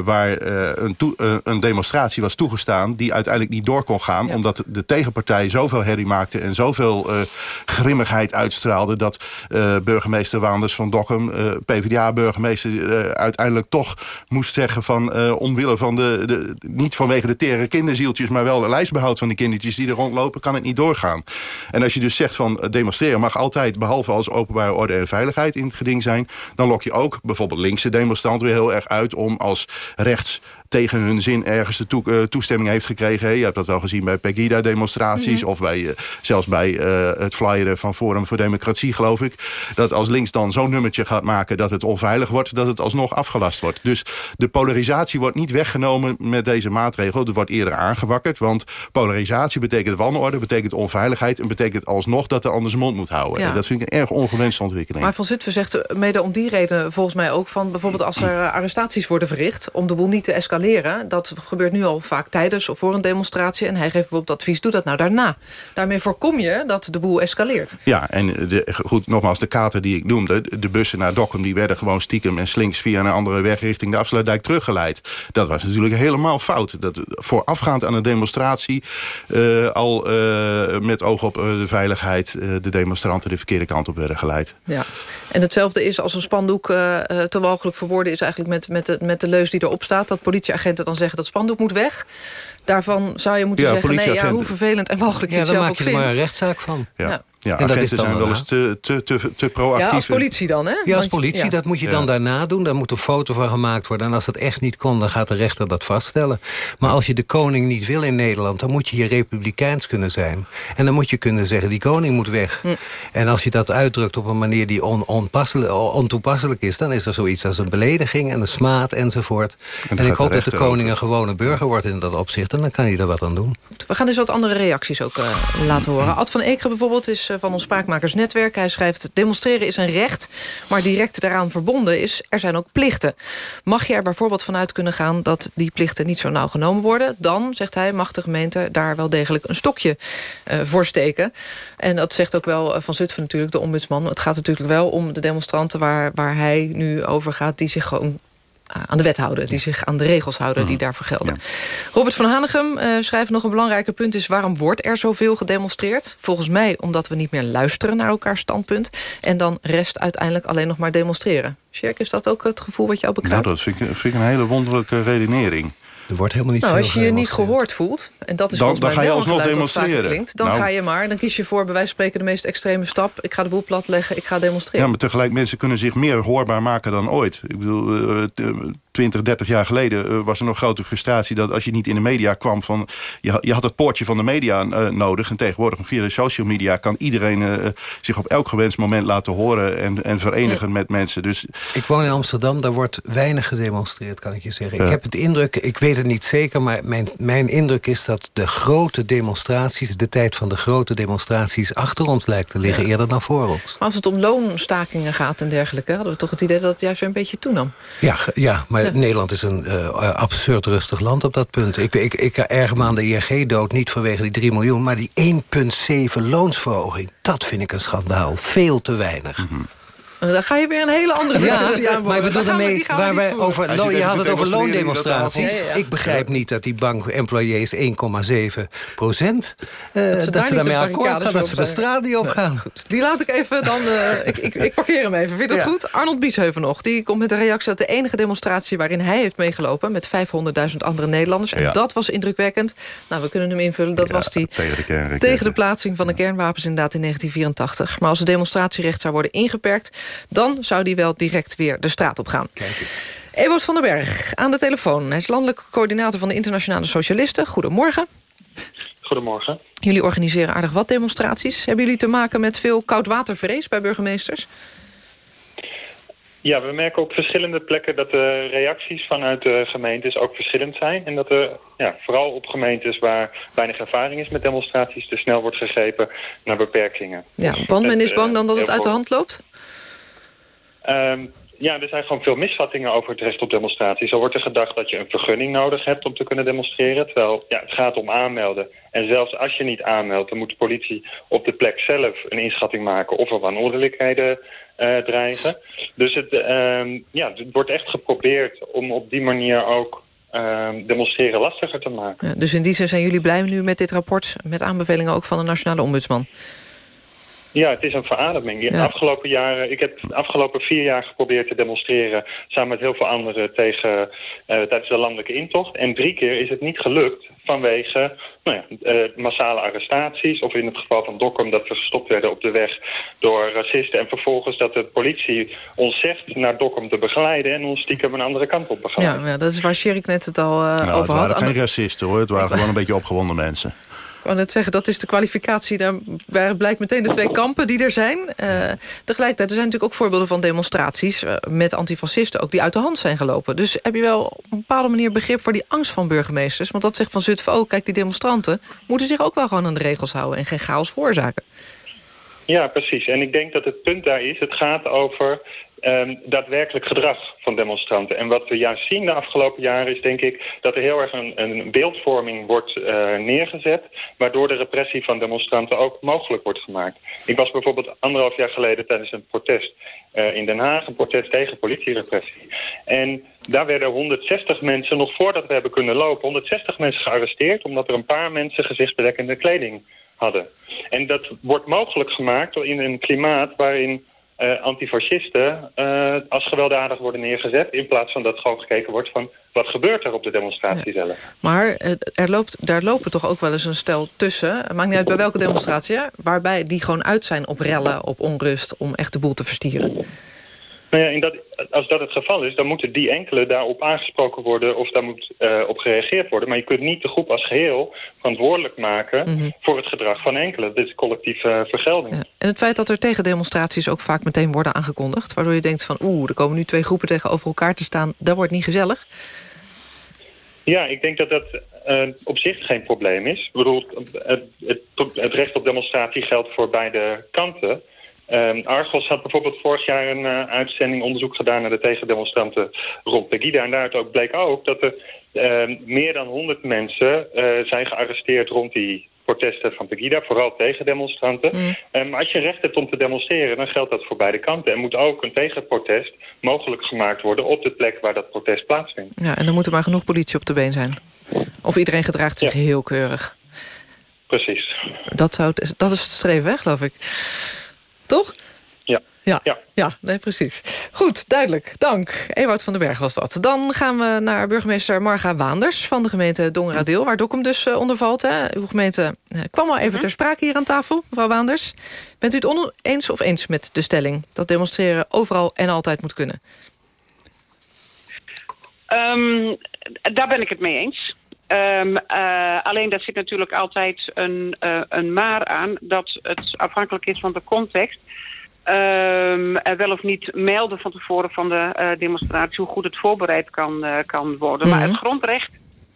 Speaker 32: waar een, een demonstratie was toegestaan... die uiteindelijk niet door kon gaan. Omdat de tegenpartij zoveel herrie maakte en zoveel uh, grimmigheid uitstraalde... dat uh, burgemeester Waanders van Dokkum, uh, PvdA-burgemeester... uiteindelijk toch moest zeggen van omwille van de, de... niet vanwege de tere kinderzieltjes... maar wel de lijstbehoud van de kindertjes die er rondlopen... kan het niet doorgaan. En als je dus zegt van demonstreren mag altijd... behalve als openbare orde en veiligheid in het geding zijn... dan lok je ook bijvoorbeeld linkse demonstranten weer heel erg uit... om als rechts tegen hun zin ergens de uh, toestemming heeft gekregen. Je hebt dat wel gezien bij Pegida-demonstraties... Mm -hmm. of bij, uh, zelfs bij uh, het flyeren van Forum voor Democratie, geloof ik. Dat als links dan zo'n nummertje gaat maken dat het onveilig wordt... dat het alsnog afgelast wordt. Dus de polarisatie wordt niet weggenomen met deze maatregel. Het wordt eerder aangewakkerd, want polarisatie betekent wanorde... betekent onveiligheid en betekent alsnog dat de ander zijn mond moet houden. Ja. En dat vind ik een erg ongewenste ontwikkeling.
Speaker 30: Maar Van Zutphen zegt mede om die reden volgens mij ook van... bijvoorbeeld als er arrestaties worden verricht... om de boel niet te escaleren escaleren. Dat gebeurt nu al vaak tijdens of voor een demonstratie. En hij geeft bijvoorbeeld advies, doe dat nou daarna. Daarmee voorkom je dat de boel escaleert.
Speaker 32: Ja, en de, goed, nogmaals, de kater die ik noemde... de bussen naar Dokkum, die werden gewoon stiekem en slinks... via een andere weg richting de afsluitdijk teruggeleid. Dat was natuurlijk helemaal fout. Dat voorafgaand aan een demonstratie... Uh, al uh, met oog op uh, de veiligheid... de demonstranten de verkeerde kant op werden geleid.
Speaker 30: Ja. En hetzelfde is als een spandoek te walgelijk verwoorden... is eigenlijk met, met, de, met de leus die erop staat... dat politieagenten dan zeggen dat spandoek moet weg. Daarvan zou je moeten ja, zeggen, nee, ja, hoe vervelend en walgelijk je
Speaker 33: ja,
Speaker 30: het zelf
Speaker 33: ook vindt.
Speaker 30: Ja,
Speaker 33: dan maak je er maar een rechtszaak van.
Speaker 32: Ja. Ja. En dat is dan zijn wel eens te, te, te, te proactief.
Speaker 30: Ja, als politie dan, hè?
Speaker 33: Ja, als politie. Ja. Dat moet je dan ja. daarna doen. Daar moet een foto van gemaakt worden. En als dat echt niet kon, dan gaat de rechter dat vaststellen. Maar als je de koning niet wil in Nederland... dan moet je hier republikeins kunnen zijn. En dan moet je kunnen zeggen, die koning moet weg. Hm. En als je dat uitdrukt op een manier die on, ontoepasselijk is... dan is er zoiets als een belediging en een smaad enzovoort. En, en ik hoop dat de koning over. een gewone burger wordt in dat opzicht. En dan kan hij er wat aan doen.
Speaker 30: We gaan dus wat andere reacties ook uh, laten horen. Ad van Ekeren bijvoorbeeld is... Van ons Spraakmakersnetwerk. Hij schrijft, demonstreren is een recht, maar direct daaraan verbonden is... er zijn ook plichten. Mag je er bijvoorbeeld vanuit kunnen gaan dat die plichten niet zo nauw genomen worden... dan, zegt hij, mag de gemeente daar wel degelijk een stokje uh, voor steken. En dat zegt ook wel Van Zutphen natuurlijk, de ombudsman. Het gaat natuurlijk wel om de demonstranten waar, waar hij nu over gaat... die zich gewoon aan de wet houden. Die zich aan de regels houden die daarvoor gelden. Robert van Hanegem uh, schrijft nog een belangrijke punt is... waarom wordt er zoveel gedemonstreerd? Volgens mij omdat we niet meer luisteren naar elkaars standpunt. En dan rest uiteindelijk alleen nog maar demonstreren. Sjerk, is dat ook het gevoel wat je ook begrijpt?
Speaker 32: Nou, dat vind ik, vind ik een hele wonderlijke redenering.
Speaker 33: Er wordt helemaal niet
Speaker 30: nou,
Speaker 33: veel
Speaker 30: als je je niet gehoord voelt, en dat is
Speaker 32: dan,
Speaker 30: volgens mij
Speaker 32: dan ga je
Speaker 30: wel
Speaker 32: alsnog
Speaker 30: een geluid wat vaak
Speaker 32: demonstreren.
Speaker 30: klinkt, dan
Speaker 32: Nou.
Speaker 30: ga je maar, dan kies je voor bij wijze van spreken de meest extreme stap. Ik ga de boel platleggen, ik ga demonstreren.
Speaker 32: Ja, maar tegelijk mensen kunnen zich meer hoorbaar maken dan ooit. Ik bedoel, eh, t- 20, 30 jaar geleden eh, was er nog grote frustratie... dat als je niet in de media kwam van... je, had- je had het poortje van de media eh, nodig... en tegenwoordig via de social media... kan iedereen eh, zich op elk gewenst moment laten horen... en, en verenigen met mensen. Dus
Speaker 33: Ik woon in Amsterdam, daar wordt weinig gedemonstreerd, kan ik je zeggen. Ik heb het indruk, ik weet het niet zeker... maar mijn, mijn indruk is dat de grote demonstraties... de tijd van de grote demonstraties achter ons lijkt te liggen... eerder dan voor ons.
Speaker 30: Maar als het om loonstakingen gaat en dergelijke... hadden we toch het idee dat het juist weer een beetje toenam.
Speaker 33: Ja, ja maar Nederland is een eh, absurd rustig land op dat punt. Ik, ik, ik erger me de ING-dood niet vanwege die 3 miljoen... maar die 1,7 loonsverhoging, dat vind ik een schandaal. Veel te weinig.
Speaker 30: En Dan ga je weer een hele andere discussie
Speaker 33: Ja,
Speaker 30: aan
Speaker 33: maar ik bedoel daarmee, waar wij over, je
Speaker 32: even
Speaker 33: had het over loondemonstraties.
Speaker 30: Ja, ja, ja.
Speaker 33: Ik begrijp niet dat die bank-employees 1,7 procent... eh, dat ze
Speaker 30: de
Speaker 33: daarmee akkoord gaan, dat ze de
Speaker 30: zijn.
Speaker 33: straat niet op gaan.
Speaker 30: Die laat ik even dan... eh, [LAUGHS] ik, ik, ik parkeer hem even. Vind je dat
Speaker 33: Ja.
Speaker 30: goed? Arnold Biesheuven nog. Die komt met de reactie dat de enige demonstratie waarin hij heeft meegelopen... met 500.000 andere Nederlanders. En
Speaker 32: Ja.
Speaker 30: dat was indrukwekkend. Nou, we kunnen hem invullen. Dat was die
Speaker 32: tegen de
Speaker 30: tegen de plaatsing van de kernwapens inderdaad in 1984. Maar als het demonstratierecht zou worden ingeperkt... dan zou die wel direct weer de straat op gaan.
Speaker 33: Kijk eens.
Speaker 30: Ewout van den Berg aan de telefoon. Hij is landelijk coördinator van de Internationale Socialisten. Goedemorgen.
Speaker 36: Goedemorgen.
Speaker 30: Jullie organiseren aardig wat demonstraties. Hebben jullie te maken met veel koudwatervrees bij burgemeesters?
Speaker 36: Ja, we merken op verschillende plekken dat de reacties vanuit de gemeentes ook verschillend zijn. En dat er ja, vooral op gemeentes waar weinig ervaring is met demonstraties... te snel wordt gegrepen naar beperkingen.
Speaker 30: Ja, want men is
Speaker 36: Het,
Speaker 30: bang
Speaker 36: eh,
Speaker 30: dan dat het uit de hand loopt?
Speaker 36: Ehm, ja, er zijn gewoon veel misvattingen over het recht op demonstratie. Zo wordt er gedacht dat je een vergunning nodig hebt om te kunnen demonstreren. Terwijl ja, het gaat om aanmelden. En zelfs als je niet aanmeldt, dan moet de politie op de plek zelf een inschatting maken of er wanordelijkheden eh, dreigen. Dus het, ehm, ja, het wordt echt geprobeerd om op die manier ook ehm, demonstreren lastiger te maken.
Speaker 30: Dus in die zin zijn jullie blij nu met dit rapport... met aanbevelingen ook van de Nationale Ombudsman?
Speaker 36: Ja, het is een verademing. De afgelopen jaren, ik heb de afgelopen vier jaar geprobeerd te demonstreren... samen met heel veel anderen tegen, eh, tijdens de landelijke intocht. En drie keer is het niet gelukt vanwege nou ja, eh, massale arrestaties... of in het geval van Dokkum dat we gestopt werden op de weg door racisten... en vervolgens dat de politie ons zegt naar Dokkum te begeleiden... en ons stiekem een andere kant op begeleiden.
Speaker 30: Ja, ja, dat is waar Sjerik net het al eh,
Speaker 32: nou, het
Speaker 30: over had.
Speaker 32: waren
Speaker 30: Aan
Speaker 32: geen racisten hoor. Het waren gewoon een beetje opgewonden mensen.
Speaker 30: Wou net zeggen, dat is de kwalificatie. Daar blijkt meteen de twee kampen die er zijn. Eh, tegelijkertijd, er zijn natuurlijk ook voorbeelden van demonstraties... eh, met antifascisten ook, die uit de hand zijn gelopen. Dus heb je wel op een bepaalde manier begrip voor die angst van burgemeesters? Want dat zegt Van Zutphen ook, kijk, die demonstranten... moeten zich ook wel gewoon aan de regels houden... en geen chaos veroorzaken.
Speaker 36: Ja, precies. En ik denk dat het punt daar is, het gaat over ehm, daadwerkelijk gedrag van demonstranten. En wat we juist zien de afgelopen jaren is denk ik dat er heel erg een, een beeldvorming wordt eh, neergezet, waardoor de repressie van demonstranten ook mogelijk wordt gemaakt. Ik was bijvoorbeeld anderhalf jaar geleden tijdens een protest eh, in Den Haag, een protest tegen politierepressie. En daar werden 160 mensen, nog voordat we hebben kunnen lopen, 160 mensen gearresteerd omdat er een paar mensen gezichtsbedekkende kleding hadden. En dat wordt mogelijk gemaakt in een klimaat waarin eh, antifascisten eh, als gewelddadig worden neergezet... in plaats van dat gewoon gekeken wordt van wat gebeurt er op de demonstratie zelf.
Speaker 30: Maar eh, er loopt, daar lopen toch ook wel eens een stel tussen... maakt niet uit bij welke demonstratie... waarbij die gewoon uit zijn op rellen, op onrust... om echt de boel te verstieren.
Speaker 36: Nou ja, in dat, als dat het geval is, dan moeten die enkele daarop aangesproken worden... of daar moet eh, op gereageerd worden. Maar je kunt niet de groep als geheel verantwoordelijk maken...
Speaker 30: Mhm.
Speaker 36: voor het gedrag van enkele. Dit is collectieve eh, vergelding.
Speaker 30: En het feit dat er tegendemonstraties ook vaak meteen worden aangekondigd... waardoor je denkt van oeh, er komen nu twee groepen tegenover elkaar te staan... dat wordt niet gezellig.
Speaker 36: Ja, ik denk dat dat eh, op zich geen probleem is. Ik bedoel, het, het, het recht op demonstratie geldt voor beide kanten. Ehm, Argos had bijvoorbeeld vorig jaar een eh, uitzending onderzoek gedaan naar de tegendemonstranten rond Pegida. En daaruit ook bleek ook dat er ehm, meer dan 100 mensen eh, zijn gearresteerd rond die protesten van Pegida, vooral tegen demonstranten. Eh, maar als je recht hebt om te demonstreren, dan geldt dat voor beide kanten. En moet ook een tegenprotest mogelijk gemaakt worden op de plek waar dat protest plaatsvindt.
Speaker 30: Ja, en dan moet er maar genoeg politie op de been zijn. Of iedereen gedraagt zich heel keurig.
Speaker 36: Precies.
Speaker 30: Dat, zou dat is het streven, hè, geloof ik. Toch?
Speaker 36: Ja.
Speaker 30: Ja, ja. nee, precies. Goed, duidelijk. Dank. Ewout van den Berg was dat. Dan gaan we naar burgemeester Marga Waanders... van de gemeente Dongeradeel, waar Dokkum dus uh, onder valt. Hè. Uw gemeente uh, kwam al even ter sprake hier aan tafel, mevrouw Waanders. Bent u het oneens of eens met de stelling... dat demonstreren overal en altijd moet kunnen?
Speaker 37: Um, daar ben ik het mee eens. Um, uh, alleen daar zit natuurlijk altijd een, uh, een maar aan... dat het afhankelijk is van de context... Um, wel of niet melden van tevoren van de uh, demonstratie... hoe goed het voorbereid kan, kan worden. Mm -hmm. Maar het grondrecht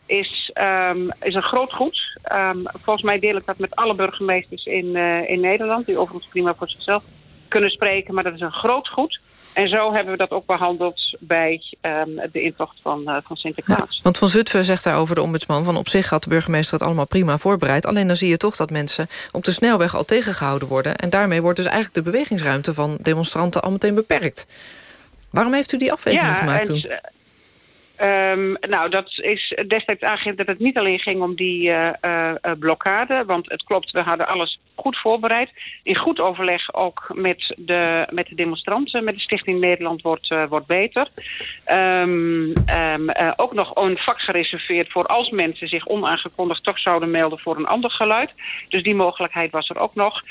Speaker 37: is, um, is een groot goed. Volgens mij deel ik dat met alle burgemeesters in, in Nederland... die overigens prima voor zichzelf kunnen spreken. Maar dat is een groot goed... En zo hebben we dat ook behandeld bij um, de intocht van, uh, van Sinterklaas.
Speaker 30: Ja, want Van Zutphen zegt daarover de ombudsman... van op zich had de burgemeester het allemaal prima voorbereid. Alleen dan zie je toch dat mensen op de snelweg al tegengehouden worden. En daarmee wordt dus eigenlijk de bewegingsruimte van demonstranten al meteen beperkt. Waarom heeft u die afweging
Speaker 37: ja,
Speaker 30: gemaakt toen?
Speaker 37: En, Um, nou, dat is destijds aangegeven dat het niet alleen ging om die uh, uh, blokkade. Want het klopt, we hadden alles goed voorbereid. In goed overleg ook met de, met de demonstranten. Met de Stichting Nederland wordt, uh, wordt beter. Um, um, ook nog een vak gereserveerd voor als mensen zich onaangekondigd toch zouden melden voor een ander geluid. Dus die mogelijkheid was er ook nog.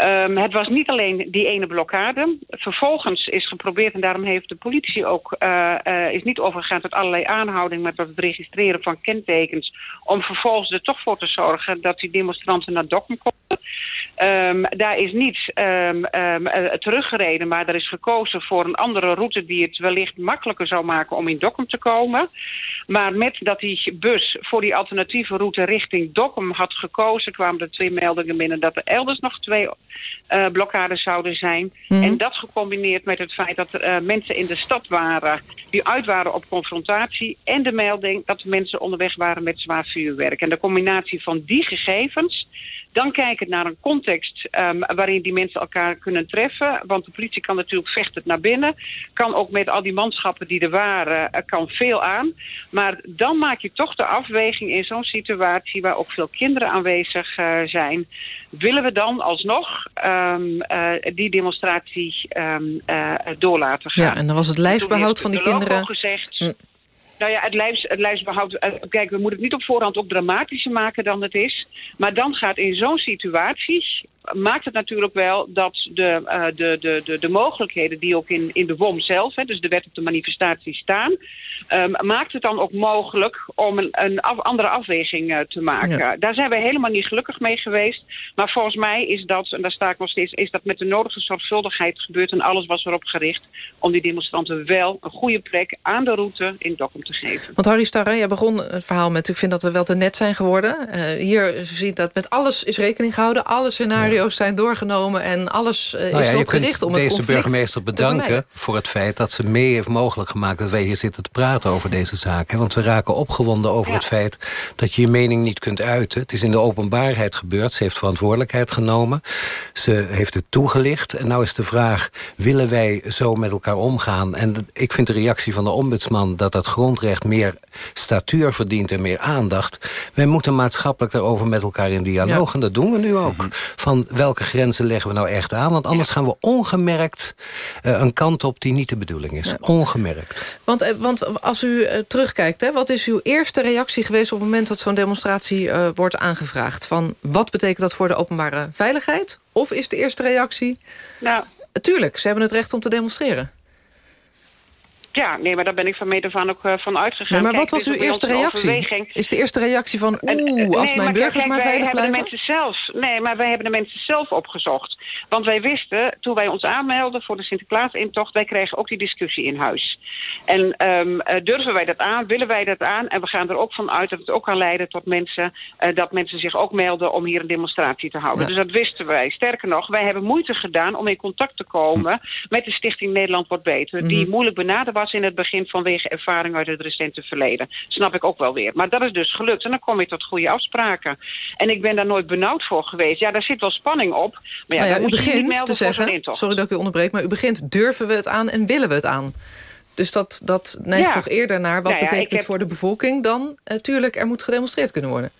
Speaker 37: Um, het was niet alleen die ene blokkade. Vervolgens is geprobeerd, en daarom heeft de politie ook uh, is niet overgegaan tot allerlei aanhoudingen met het registreren van kentekens. Om vervolgens er toch voor te zorgen dat die demonstranten naar Dokkum komen. Um, daar is niet um, um, uh, teruggereden, maar er is gekozen voor een andere route die het wellicht makkelijker zou maken om in Dokkum te komen. Maar met dat die bus voor die alternatieve route richting Dokkum had gekozen, kwamen er twee meldingen binnen dat er elders nog twee uh, blokkades zouden zijn. Mm -hmm. En dat gecombineerd met het feit dat er uh, mensen in de stad waren die uit waren op confrontatie. En de melding dat mensen onderweg waren met zwaar vuurwerk. En de combinatie van die gegevens dan kijken naar een context um, waarin die mensen elkaar kunnen treffen. Want de politie kan natuurlijk vechtend naar binnen. Kan ook met al die manschappen die er waren, uh, kan veel aan. Maar dan maak je toch de afweging in zo'n situatie waar ook veel kinderen aanwezig uh, zijn. Willen we dan alsnog um, uh, die demonstratie um, door laten gaan?
Speaker 30: Ja, en dan was het lijfsbehoud van die kinderen...
Speaker 37: Gezegd, hm. Nou ja, het, lijfs, het lijfsbehoud... Kijk, we moeten het niet op voorhand ook dramatischer maken dan het is. Maar dan gaat in zo'n situatie... maakt het natuurlijk wel dat de, uh, de, de, de, de mogelijkheden die ook in, in de WOM zelf... Hè, dus de wet op de manifestatie staan... Um, maakt het dan ook mogelijk om een, een af, andere afweging uh, te maken. Ja. Daar zijn we helemaal niet gelukkig mee geweest. Maar volgens mij is dat, en daar sta ik nog steeds... is dat met de nodige zorgvuldigheid gebeurd... en alles was erop gericht om die demonstranten wel een goede plek... aan de route in Dokkum te geven.
Speaker 30: Want Harry Starre, jij begon het verhaal met... ik vind dat we wel te net zijn geworden. Uh, hier ziet dat met alles is rekening gehouden. Alle scenario's ja. zijn doorgenomen en alles uh,
Speaker 33: nou
Speaker 30: is
Speaker 33: ja,
Speaker 30: erop gericht om het
Speaker 33: deze burgemeester bedanken voor het feit dat ze mee heeft mogelijk gemaakt... dat wij hier zitten te praten over deze zaak. Want we raken opgewonden over ja. het feit dat je je mening niet kunt uiten. Het is in de openbaarheid gebeurd. Ze heeft verantwoordelijkheid genomen. Ze heeft het toegelicht. En nou is de vraag, willen wij zo met elkaar omgaan? En ik vind de reactie van de ombudsman... dat dat grondrecht meer statuur verdient en meer aandacht. Wij moeten maatschappelijk daarover met elkaar in dialoog. Ja. En dat doen we nu ook. -hmm. Van welke grenzen leggen we nou echt aan? Want anders gaan we ongemerkt uh, een kant op die niet de bedoeling is. Ongemerkt.
Speaker 30: Want, uh, want als u uh, terugkijkt, hè, wat is uw eerste reactie geweest... op het moment dat zo'n demonstratie uh, wordt aangevraagd? Van wat betekent dat voor de openbare veiligheid? Of is de eerste reactie...
Speaker 37: Nou,
Speaker 30: Tuurlijk, ze hebben het recht om te demonstreren.
Speaker 37: Ja, nee, maar daar ben ik van meet van ook uh, van uitgegaan.
Speaker 30: Nee, maar
Speaker 37: kijk,
Speaker 30: wat was uw eerste reactie? Is de eerste reactie van, oeh, als mijn
Speaker 37: maar
Speaker 30: burgers
Speaker 37: kijk,
Speaker 30: maar
Speaker 37: wij
Speaker 30: veilig
Speaker 37: hebben
Speaker 30: blijven?
Speaker 37: De mensen zelf, nee, maar wij hebben de mensen zelf opgezocht. Want wij wisten, toen wij ons aanmelden voor de Sinterklaas-intocht... wij kregen ook die discussie in huis. En um, uh, durven wij dat aan, willen wij dat aan... en we gaan er ook van uit dat het ook kan leiden tot mensen... Uh, dat mensen zich ook melden om hier een demonstratie te houden. Ja. Dus dat wisten wij. Sterker nog, wij hebben moeite gedaan om in contact te komen... met de Stichting Nederland Wordt Beter... die
Speaker 30: Mhm.
Speaker 37: moeilijk benaderbaar was in het begin vanwege ervaring uit het recente verleden. Snap ik ook wel weer. Maar dat is dus gelukt en dan kom je tot goede afspraken. En ik ben daar nooit benauwd voor geweest. Ja, daar zit wel spanning op. Maar ja,
Speaker 30: Nou ja, u begint te zeggen, sorry dat ik u onderbreek... maar u begint, durven we het aan en willen we het aan? Dus dat, dat neigt
Speaker 37: Ja.
Speaker 30: toch eerder naar... wat
Speaker 37: Nou ja,
Speaker 30: betekent het
Speaker 37: heb-
Speaker 30: voor de bevolking dan... Uh, tuurlijk, er moet gedemonstreerd kunnen worden.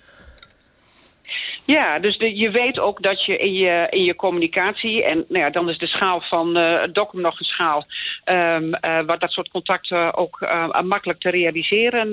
Speaker 37: Ja, dus de, je weet ook dat je in je, in je communicatie... en nou ja, dan is de schaal van uh, Docum nog een schaal... Um, uh, waar dat soort contacten ook uh, makkelijk te realiseren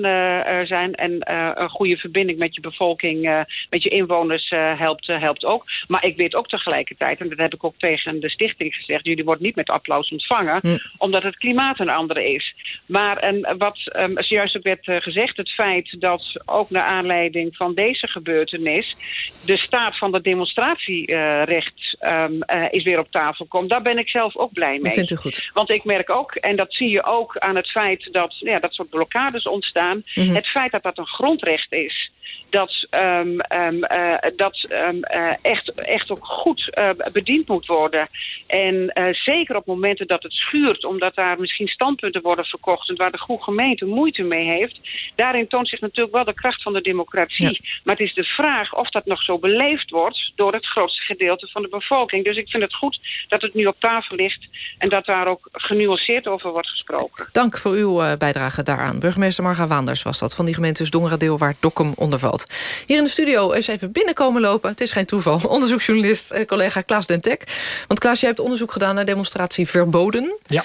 Speaker 37: zijn... en een goede verbinding met je bevolking, met je inwoners helpt, helpt ook. Maar ik weet ook tegelijkertijd, en dat heb ik ook tegen de stichting gezegd... jullie worden niet met applaus ontvangen, hm. omdat het klimaat een andere is. Maar en wat um, zojuist ook werd gezegd, het feit dat ook naar aanleiding van deze gebeurtenis de staat van het demonstratierecht um, uh, is weer op tafel komt. Daar ben ik zelf ook blij mee.
Speaker 30: Dat vindt u goed.
Speaker 37: Want ik merk ook, en dat zie je ook aan het feit dat ja, dat soort blokkades ontstaan. Mm
Speaker 30: Mhm.
Speaker 37: -hmm. Het feit dat dat een grondrecht is. Dat um, um, uh, dat uh, echt, echt ook goed uh, bediend moet worden. En zeker op momenten dat het schuurt, omdat daar misschien standpunten worden verkocht... en waar de goede gemeente moeite mee heeft... daarin toont zich natuurlijk wel de kracht van de democratie. Ja. Maar het is de vraag of dat nog zo beleefd wordt... door het grootste gedeelte van de bevolking. Dus ik vind het goed dat het nu op tafel ligt... en dat daar ook genuanceerd over wordt gesproken.
Speaker 30: Dank voor uw bijdrage daaraan. Burgemeester Marga Waanders was dat... van die gemeentes Dongeradeel waar Dokkum onder valt. Hier in de studio is even binnenkomen lopen. Het is geen toeval. [LAUGHS] Onderzoeksjournalist, eh, collega Klaas Dentek. Want Klaas, jij hebt onderzoek gedaan naar demonstratie verboden.
Speaker 38: Ja.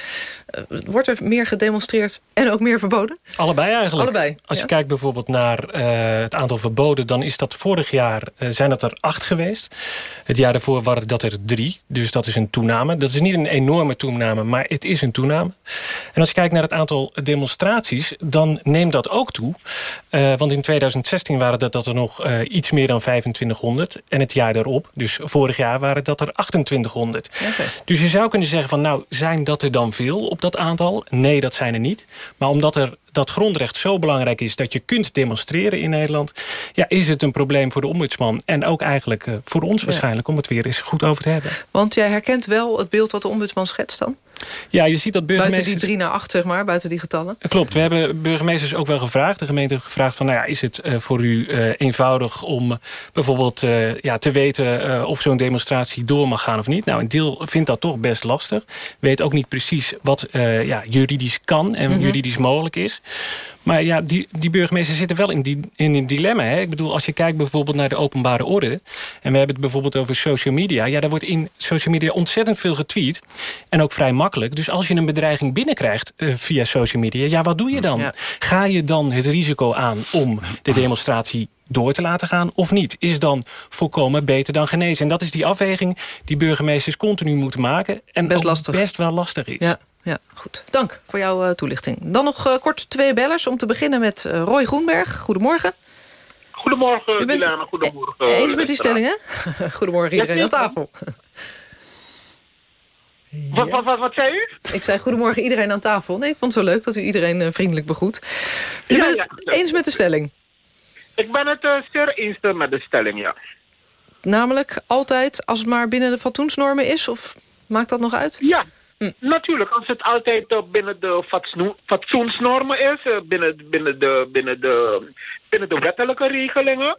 Speaker 30: Uh, wordt er meer gedemonstreerd en ook meer verboden?
Speaker 38: Allebei eigenlijk.
Speaker 30: Allebei,
Speaker 38: Als
Speaker 30: ja.
Speaker 38: je kijkt bijvoorbeeld naar uh, het aantal verboden... dan is dat vorig jaar uh, zijn dat er acht geweest. Het jaar daarvoor waren dat er drie. Dus dat is een toename. Dat is niet een enorme toename, maar het is een toename. En als je kijkt naar het aantal demonstraties... dan neemt dat ook toe. Uh, want in 2016 waren dat, dat er nog uh, iets meer dan 2500. En het jaar daarop, dus vorig jaar, waren dat er 2800.
Speaker 30: Okay.
Speaker 38: Dus je zou kunnen zeggen van... nou, zijn dat er dan veel op dat aantal? Nee, dat zijn er niet. Maar omdat er dat grondrecht zo belangrijk is... dat je kunt demonstreren in Nederland... ja, is het een probleem voor de ombudsman. En ook eigenlijk uh, voor ons ja. waarschijnlijk... om het weer eens goed over te hebben.
Speaker 30: Want jij herkent wel het beeld wat de ombudsman schetst dan?
Speaker 38: Ja, je ziet dat burgemeesters...
Speaker 30: Buiten die 3 naar 8, zeg maar, buiten die getallen?
Speaker 38: Klopt, we hebben burgemeesters ook wel gevraagd. De gemeente heeft gevraagd van, nou ja, is het uh, voor u uh, eenvoudig om uh, bijvoorbeeld ja, te weten of zo'n demonstratie door mag gaan of niet? Nou, een deel vindt dat toch best lastig. Weet ook niet precies wat ja, juridisch kan en mm -hmm. juridisch mogelijk is. Maar ja, die, die burgemeesters zitten wel in, die, in een dilemma. Hè? Ik bedoel, als je kijkt bijvoorbeeld naar de openbare orde... en we hebben het bijvoorbeeld over social media... ja, daar wordt in social media ontzettend veel getweet. En ook vrij makkelijk. Dus als je een bedreiging binnenkrijgt uh, via social media... ja, wat doe je dan? Ja. Ga je dan het risico aan om de demonstratie door te laten gaan of niet? Is dan volkomen beter dan genezen? En dat is die afweging die burgemeesters continu moeten maken... en
Speaker 30: best, lastig.
Speaker 38: best wel lastig is.
Speaker 30: Ja. Ja, goed. Dank voor jouw uh, toelichting. Dan nog uh, kort twee bellers. Om te beginnen met uh, Roy Groenberg. Goedemorgen.
Speaker 39: Goedemorgen,
Speaker 30: U bent
Speaker 39: Dilana. Goedemorgen.
Speaker 30: Eens met die stelling, hè? [LAUGHS] Goedemorgen iedereen ja, aan tafel.
Speaker 39: Wat, wat, wat, wat zei u?
Speaker 30: Ik zei goedemorgen iedereen aan tafel. Nee, ik vond het zo leuk dat u iedereen uh, vriendelijk begroet. U
Speaker 39: ja,
Speaker 30: bent
Speaker 39: ja,
Speaker 30: eens met de stelling?
Speaker 39: Ik ben het uh, zeer eens met de stelling, ja.
Speaker 30: Namelijk altijd als het maar binnen de fatsoensnormen is? Of maakt dat nog uit?
Speaker 39: Ja, Hm. Natuurlijk, als het altijd uh, binnen de fatsoensnormen is, uh, binnen, binnen, de, binnen, de, binnen de wettelijke regelingen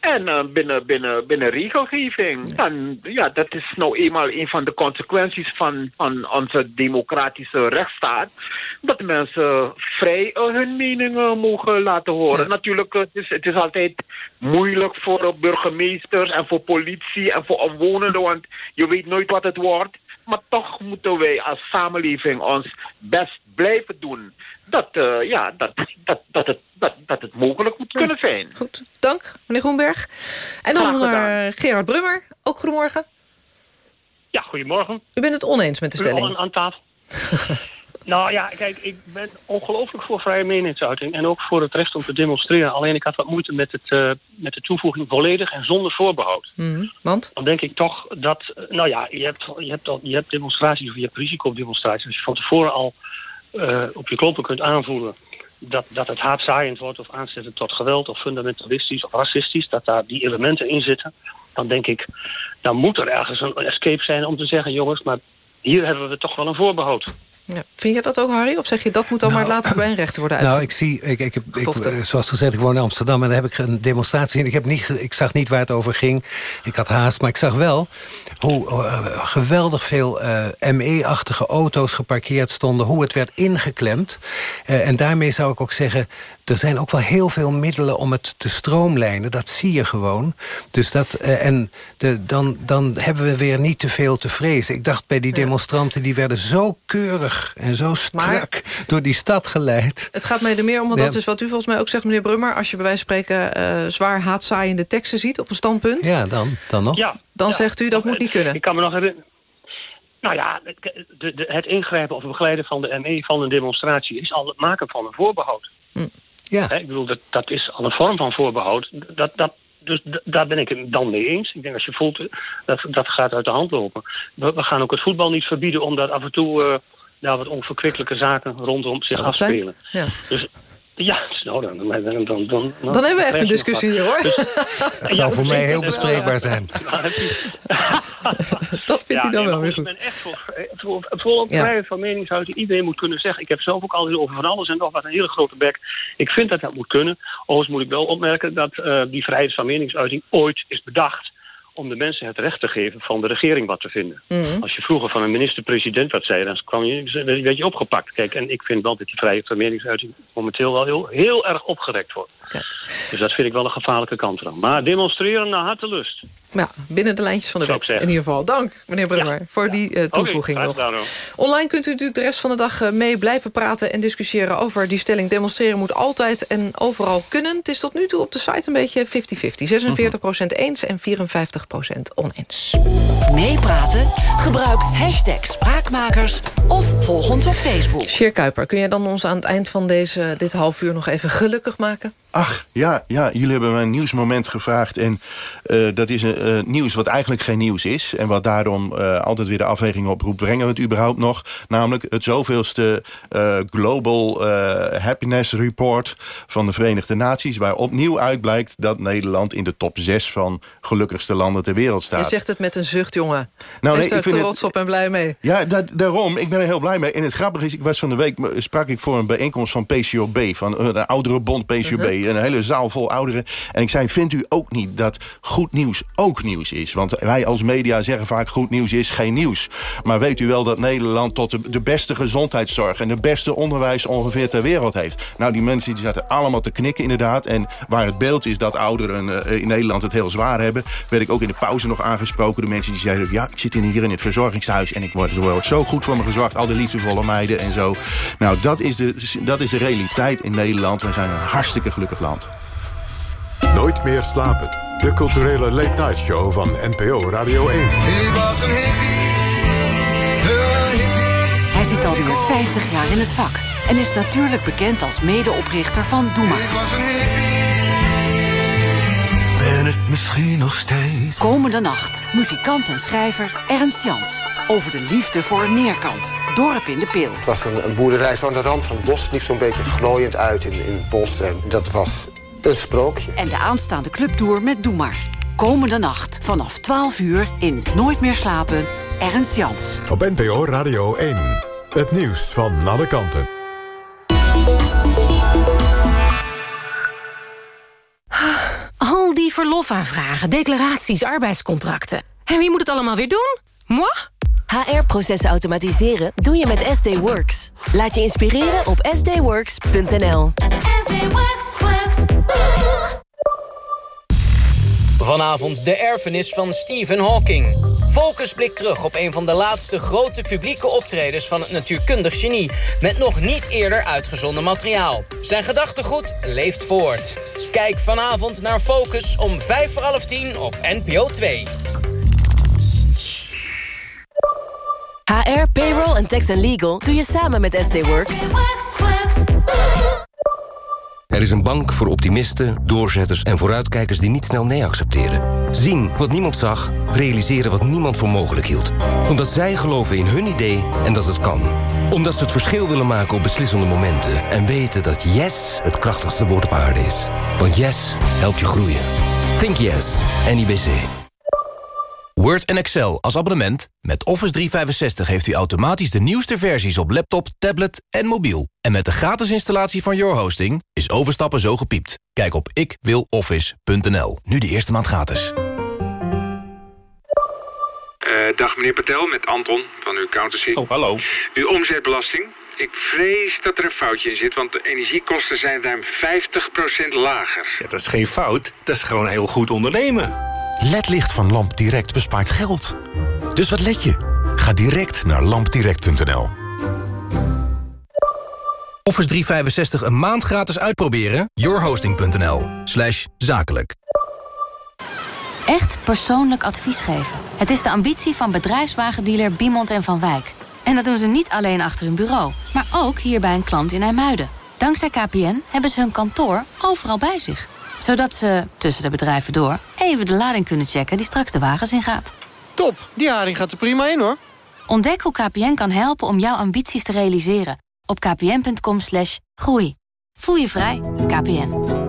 Speaker 39: en uh, binnen, binnen, binnen regelgeving. Ja. Dan, ja, dat is nou eenmaal een van de consequenties van, van onze democratische rechtsstaat. Dat mensen vrij hun meningen mogen laten horen. Ja. Natuurlijk, het is, het is altijd moeilijk voor burgemeesters en voor politie en voor omwonenden, want je weet nooit wat het wordt. Maar toch moeten wij als samenleving ons best blijven doen. Dat, uh, ja, dat, dat, dat, het, dat, dat het mogelijk moet kunnen zijn.
Speaker 30: Goed, dank meneer Groenberg. En dan naar Gerard Brummer. Ook goedemorgen.
Speaker 40: Ja, goedemorgen.
Speaker 30: U bent het oneens met de stelling.
Speaker 40: Aan, aan tafel. [LAUGHS] nou ja, kijk, ik ben ongelooflijk voor vrije meningsuiting. En ook voor het recht om te demonstreren. Alleen ik had wat moeite met, het, uh, met de toevoeging volledig en zonder voorbehoud.
Speaker 30: Mm -hmm. Want?
Speaker 40: Dan denk ik toch dat, nou ja, je hebt, je hebt, al, je hebt demonstraties of je hebt risicodemonstraties. Als je van tevoren al uh, op je kloppen kunt aanvoelen dat, dat het haatzaaiend wordt of aanzetten tot geweld of fundamentalistisch of racistisch, dat daar die elementen in zitten, dan denk ik, dan moet er ergens een escape zijn om te zeggen, jongens, maar hier hebben we toch wel een voorbehoud.
Speaker 30: Ja. Vind je dat ook, Harry? Of zeg je dat moet dan maar later [CLEARS THROAT] bij een rechter worden
Speaker 33: Nou,
Speaker 30: uitgevoerd?
Speaker 33: ik zie, ik, ik, heb, ik, eh, zoals gezegd, ik woon in Amsterdam en daar heb ik een demonstratie in. Ik, heb niet, ik zag niet waar het over ging. Ik had haast, maar ik zag wel hoe eh, geweldig veel eh, ME-achtige auto's geparkeerd stonden. Hoe het werd ingeklemd. En daarmee zou ik ook zeggen, er zijn ook wel heel veel middelen om het te stroomlijnen. Dat zie je gewoon. Dus dat, eh, en de, dan, dan hebben we weer niet te veel te vrezen. Ik dacht bij die demonstranten, die werden zo keurig en zo strak door die stad geleid.
Speaker 30: Het gaat mij er meer om, want
Speaker 33: Ja.
Speaker 30: dat is wat u volgens mij ook zegt, meneer Brummer. Als je bij wijze van spreken eh, zwaar haatzaaiende teksten ziet op een standpunt...
Speaker 33: Ja, dan, dan nog.
Speaker 40: Ja,
Speaker 30: dan
Speaker 40: ja.
Speaker 30: zegt u dat moet niet kunnen.
Speaker 40: Ik kan me nog herinneren. Nou ja, de, de, het ingrijpen of begeleiden van de ME van een demonstratie is al het maken van een voorbehoud.
Speaker 33: Ja.
Speaker 40: Hè, ik bedoel, dat, dat is al een vorm van voorbehoud. Dat, dat, dus daar ben ik het dan mee eens. Ik denk als je voelt, eh, dat, dat gaat uit de hand lopen. We, we gaan ook het voetbal niet verbieden omdat af en toe eh daar wat onverkwikkelijke zaken rondom zich afspelen.
Speaker 30: Ja.
Speaker 40: Dus ja, nou, dan, dan, dan, dan, dan,
Speaker 30: Dan hebben we echt een discussie hier, hoor. [LAUGHS]
Speaker 33: Dat zou voor mij heel bespreekbaar zijn. [LAUGHS] [LAUGHS]
Speaker 30: Dat vindt hij dan wel weer
Speaker 40: Ik
Speaker 30: goed.
Speaker 40: ben echt voor, voor, voor
Speaker 30: Ja.
Speaker 40: vrijheid van meningsuiting. Iedereen moet kunnen zeggen. Ik heb zelf ook altijd over van alles en nog wat een hele grote bek. Ik vind dat dat moet kunnen. Overigens moet ik wel opmerken dat eh, die vrijheid van meningsuiting ooit is bedacht om de mensen het recht te geven van de regering wat te vinden.
Speaker 30: Mhm.
Speaker 40: Als je vroeger van een minister-president wat zei, dan kwam je, werd je opgepakt. Kijk, en ik vind wel dat die vrijheid van meningsuiting momenteel wel heel, heel erg opgerekt wordt. Dus dat vind ik wel een gevaarlijke kant eraan. Maar demonstreren naar hartelust.
Speaker 30: Ja, binnen de lijntjes van de wet. In ieder geval. Dank, meneer Brummer, voor die eh, toevoeging nog.
Speaker 40: gedaan.
Speaker 30: Online kunt u natuurlijk de rest van de dag eh, mee blijven praten... en discussiëren over die stelling. Demonstreren moet altijd en overal kunnen. Het is tot nu toe op de site een beetje 50-50. 46% eens en 54% oneens.
Speaker 4: Meepraten? Gebruik hashtag Spraakmakers of volg ons op Facebook.
Speaker 30: Sjeer Kuiper, kun jij dan ons aan het eind van deze, dit half uur nog even gelukkig maken?
Speaker 32: Ach, ja, ja, jullie hebben me een nieuwsmoment gevraagd. En eh, dat is een eh, nieuws wat eigenlijk geen nieuws is. En wat daarom eh, altijd weer de afweging oproept. Brengen we het überhaupt nog? Namelijk het zoveelste eh, Global Happiness Report van de Verenigde Naties. Waar opnieuw uitblijkt dat Nederland in de top 6 van gelukkigste landen ter wereld
Speaker 30: Je
Speaker 32: staat.
Speaker 30: zegt het met een zucht, jongen.
Speaker 32: Nou,
Speaker 30: Wees
Speaker 32: nee, ik vind
Speaker 30: trots
Speaker 32: het-
Speaker 30: op en blij mee.
Speaker 32: Ja, da- daarom. Ik ben er heel blij mee. En het grappige is, ik was van de week sprak ik voor een bijeenkomst van PCOB, van de oudere bond PCOB,
Speaker 30: Mhm.
Speaker 32: een hele zaal vol ouderen. En ik zei, vindt u ook niet dat goed nieuws ook nieuws is? Want wij als media zeggen vaak goed nieuws is geen nieuws. Maar weet u wel dat Nederland tot de, beste gezondheidszorg en de beste onderwijs ongeveer ter wereld heeft? Nou, die mensen die zaten allemaal te knikken inderdaad. En waar het beeld is dat ouderen eh, in Nederland het heel zwaar hebben, werd ik ook in de pauze nog aangesproken. De mensen die zeiden, ja, ik zit hier in het verzorgingshuis en ik word, zo goed voor me gezorgd. Al die liefdevolle meiden en zo. Nou, dat is de, dat is de realiteit in Nederland. Wij zijn een hartstikke gelukkig land.
Speaker 1: Nooit meer slapen. De culturele late night show van NPO Radio 1.
Speaker 4: Hij zit alweer 50 jaar in het vak en is natuurlijk bekend als medeoprichter van Doe Maar.
Speaker 6: Ben het misschien nog steeds?
Speaker 4: Komende nacht, muzikant en schrijver Ernst Jans. Over de liefde voor een neerkant. Dorp in de Peel.
Speaker 41: Het was een, een boerderij zo aan de rand van het bos. Het liep zo'n beetje glooiend uit in, in het bos. En dat was een sprookje.
Speaker 4: En de aanstaande clubtour met Doe Maar. Komende nacht, vanaf 12 uur, in Nooit meer slapen, Ernst Jans.
Speaker 1: Op NPO Radio 1. Het nieuws van alle kanten.
Speaker 23: Al die verlofaanvragen, declaraties, arbeidscontracten. En wie moet het allemaal weer doen? Moi?
Speaker 7: HR-processen automatiseren doe je met SD Works. Laat je inspireren op sdworks.nl.
Speaker 42: Vanavond de erfenis van Stephen Hawking. Focus blikt terug op een van de laatste grote publieke optredens van het natuurkundig genie... met nog niet eerder uitgezonden materiaal. Zijn gedachtegoed leeft voort. Kijk vanavond naar Focus om vijf voor half tien op NPO 2.
Speaker 7: HR, payroll en tax and legal doe je samen met SD Works.
Speaker 13: Er is een bank voor optimisten, doorzetters en vooruitkijkers die niet snel nee accepteren. Zien wat niemand zag, realiseren wat niemand voor mogelijk hield. Omdat zij geloven in hun idee en dat het kan. Omdat ze het verschil willen maken op beslissende momenten. En weten dat yes het krachtigste woord op aarde is. Want yes helpt je groeien. Think yes, NIBC.
Speaker 3: Word en Excel als abonnement. Met Office 365 heeft u automatisch de nieuwste versies op laptop, tablet en mobiel. En met de gratis installatie van Your Hosting is overstappen zo gepiept. Kijk op ikwiloffice.nl. Nu de eerste maand gratis.
Speaker 8: Uh, dag meneer Patel, met Anton van uw accountancy.
Speaker 3: Oh, hallo.
Speaker 8: Uw omzetbelasting. Ik vrees dat er een foutje in zit, want de energiekosten zijn ruim 50% lager.
Speaker 3: Ja, dat is geen fout, dat is gewoon heel goed ondernemen.
Speaker 6: LED-licht van LampDirect bespaart geld. Dus wat let je? Ga direct naar lampdirect.nl.
Speaker 3: Office 365 een maand gratis uitproberen? yourhosting.nl slash zakelijk.
Speaker 7: Echt persoonlijk advies geven. Het is de ambitie van bedrijfswagendealer Biemond en Van Wijk. En dat doen ze niet alleen achter hun bureau, maar ook hier bij een klant in IJmuiden. Dankzij KPN hebben ze hun kantoor overal bij zich. Zodat ze, tussen de bedrijven door, even de lading kunnen checken die straks de wagens ingaat.
Speaker 16: Top, die haring gaat er prima in hoor.
Speaker 7: Ontdek hoe KPN kan helpen om jouw ambities te realiseren. Op kpn.com slash groei. Voel je vrij, KPN.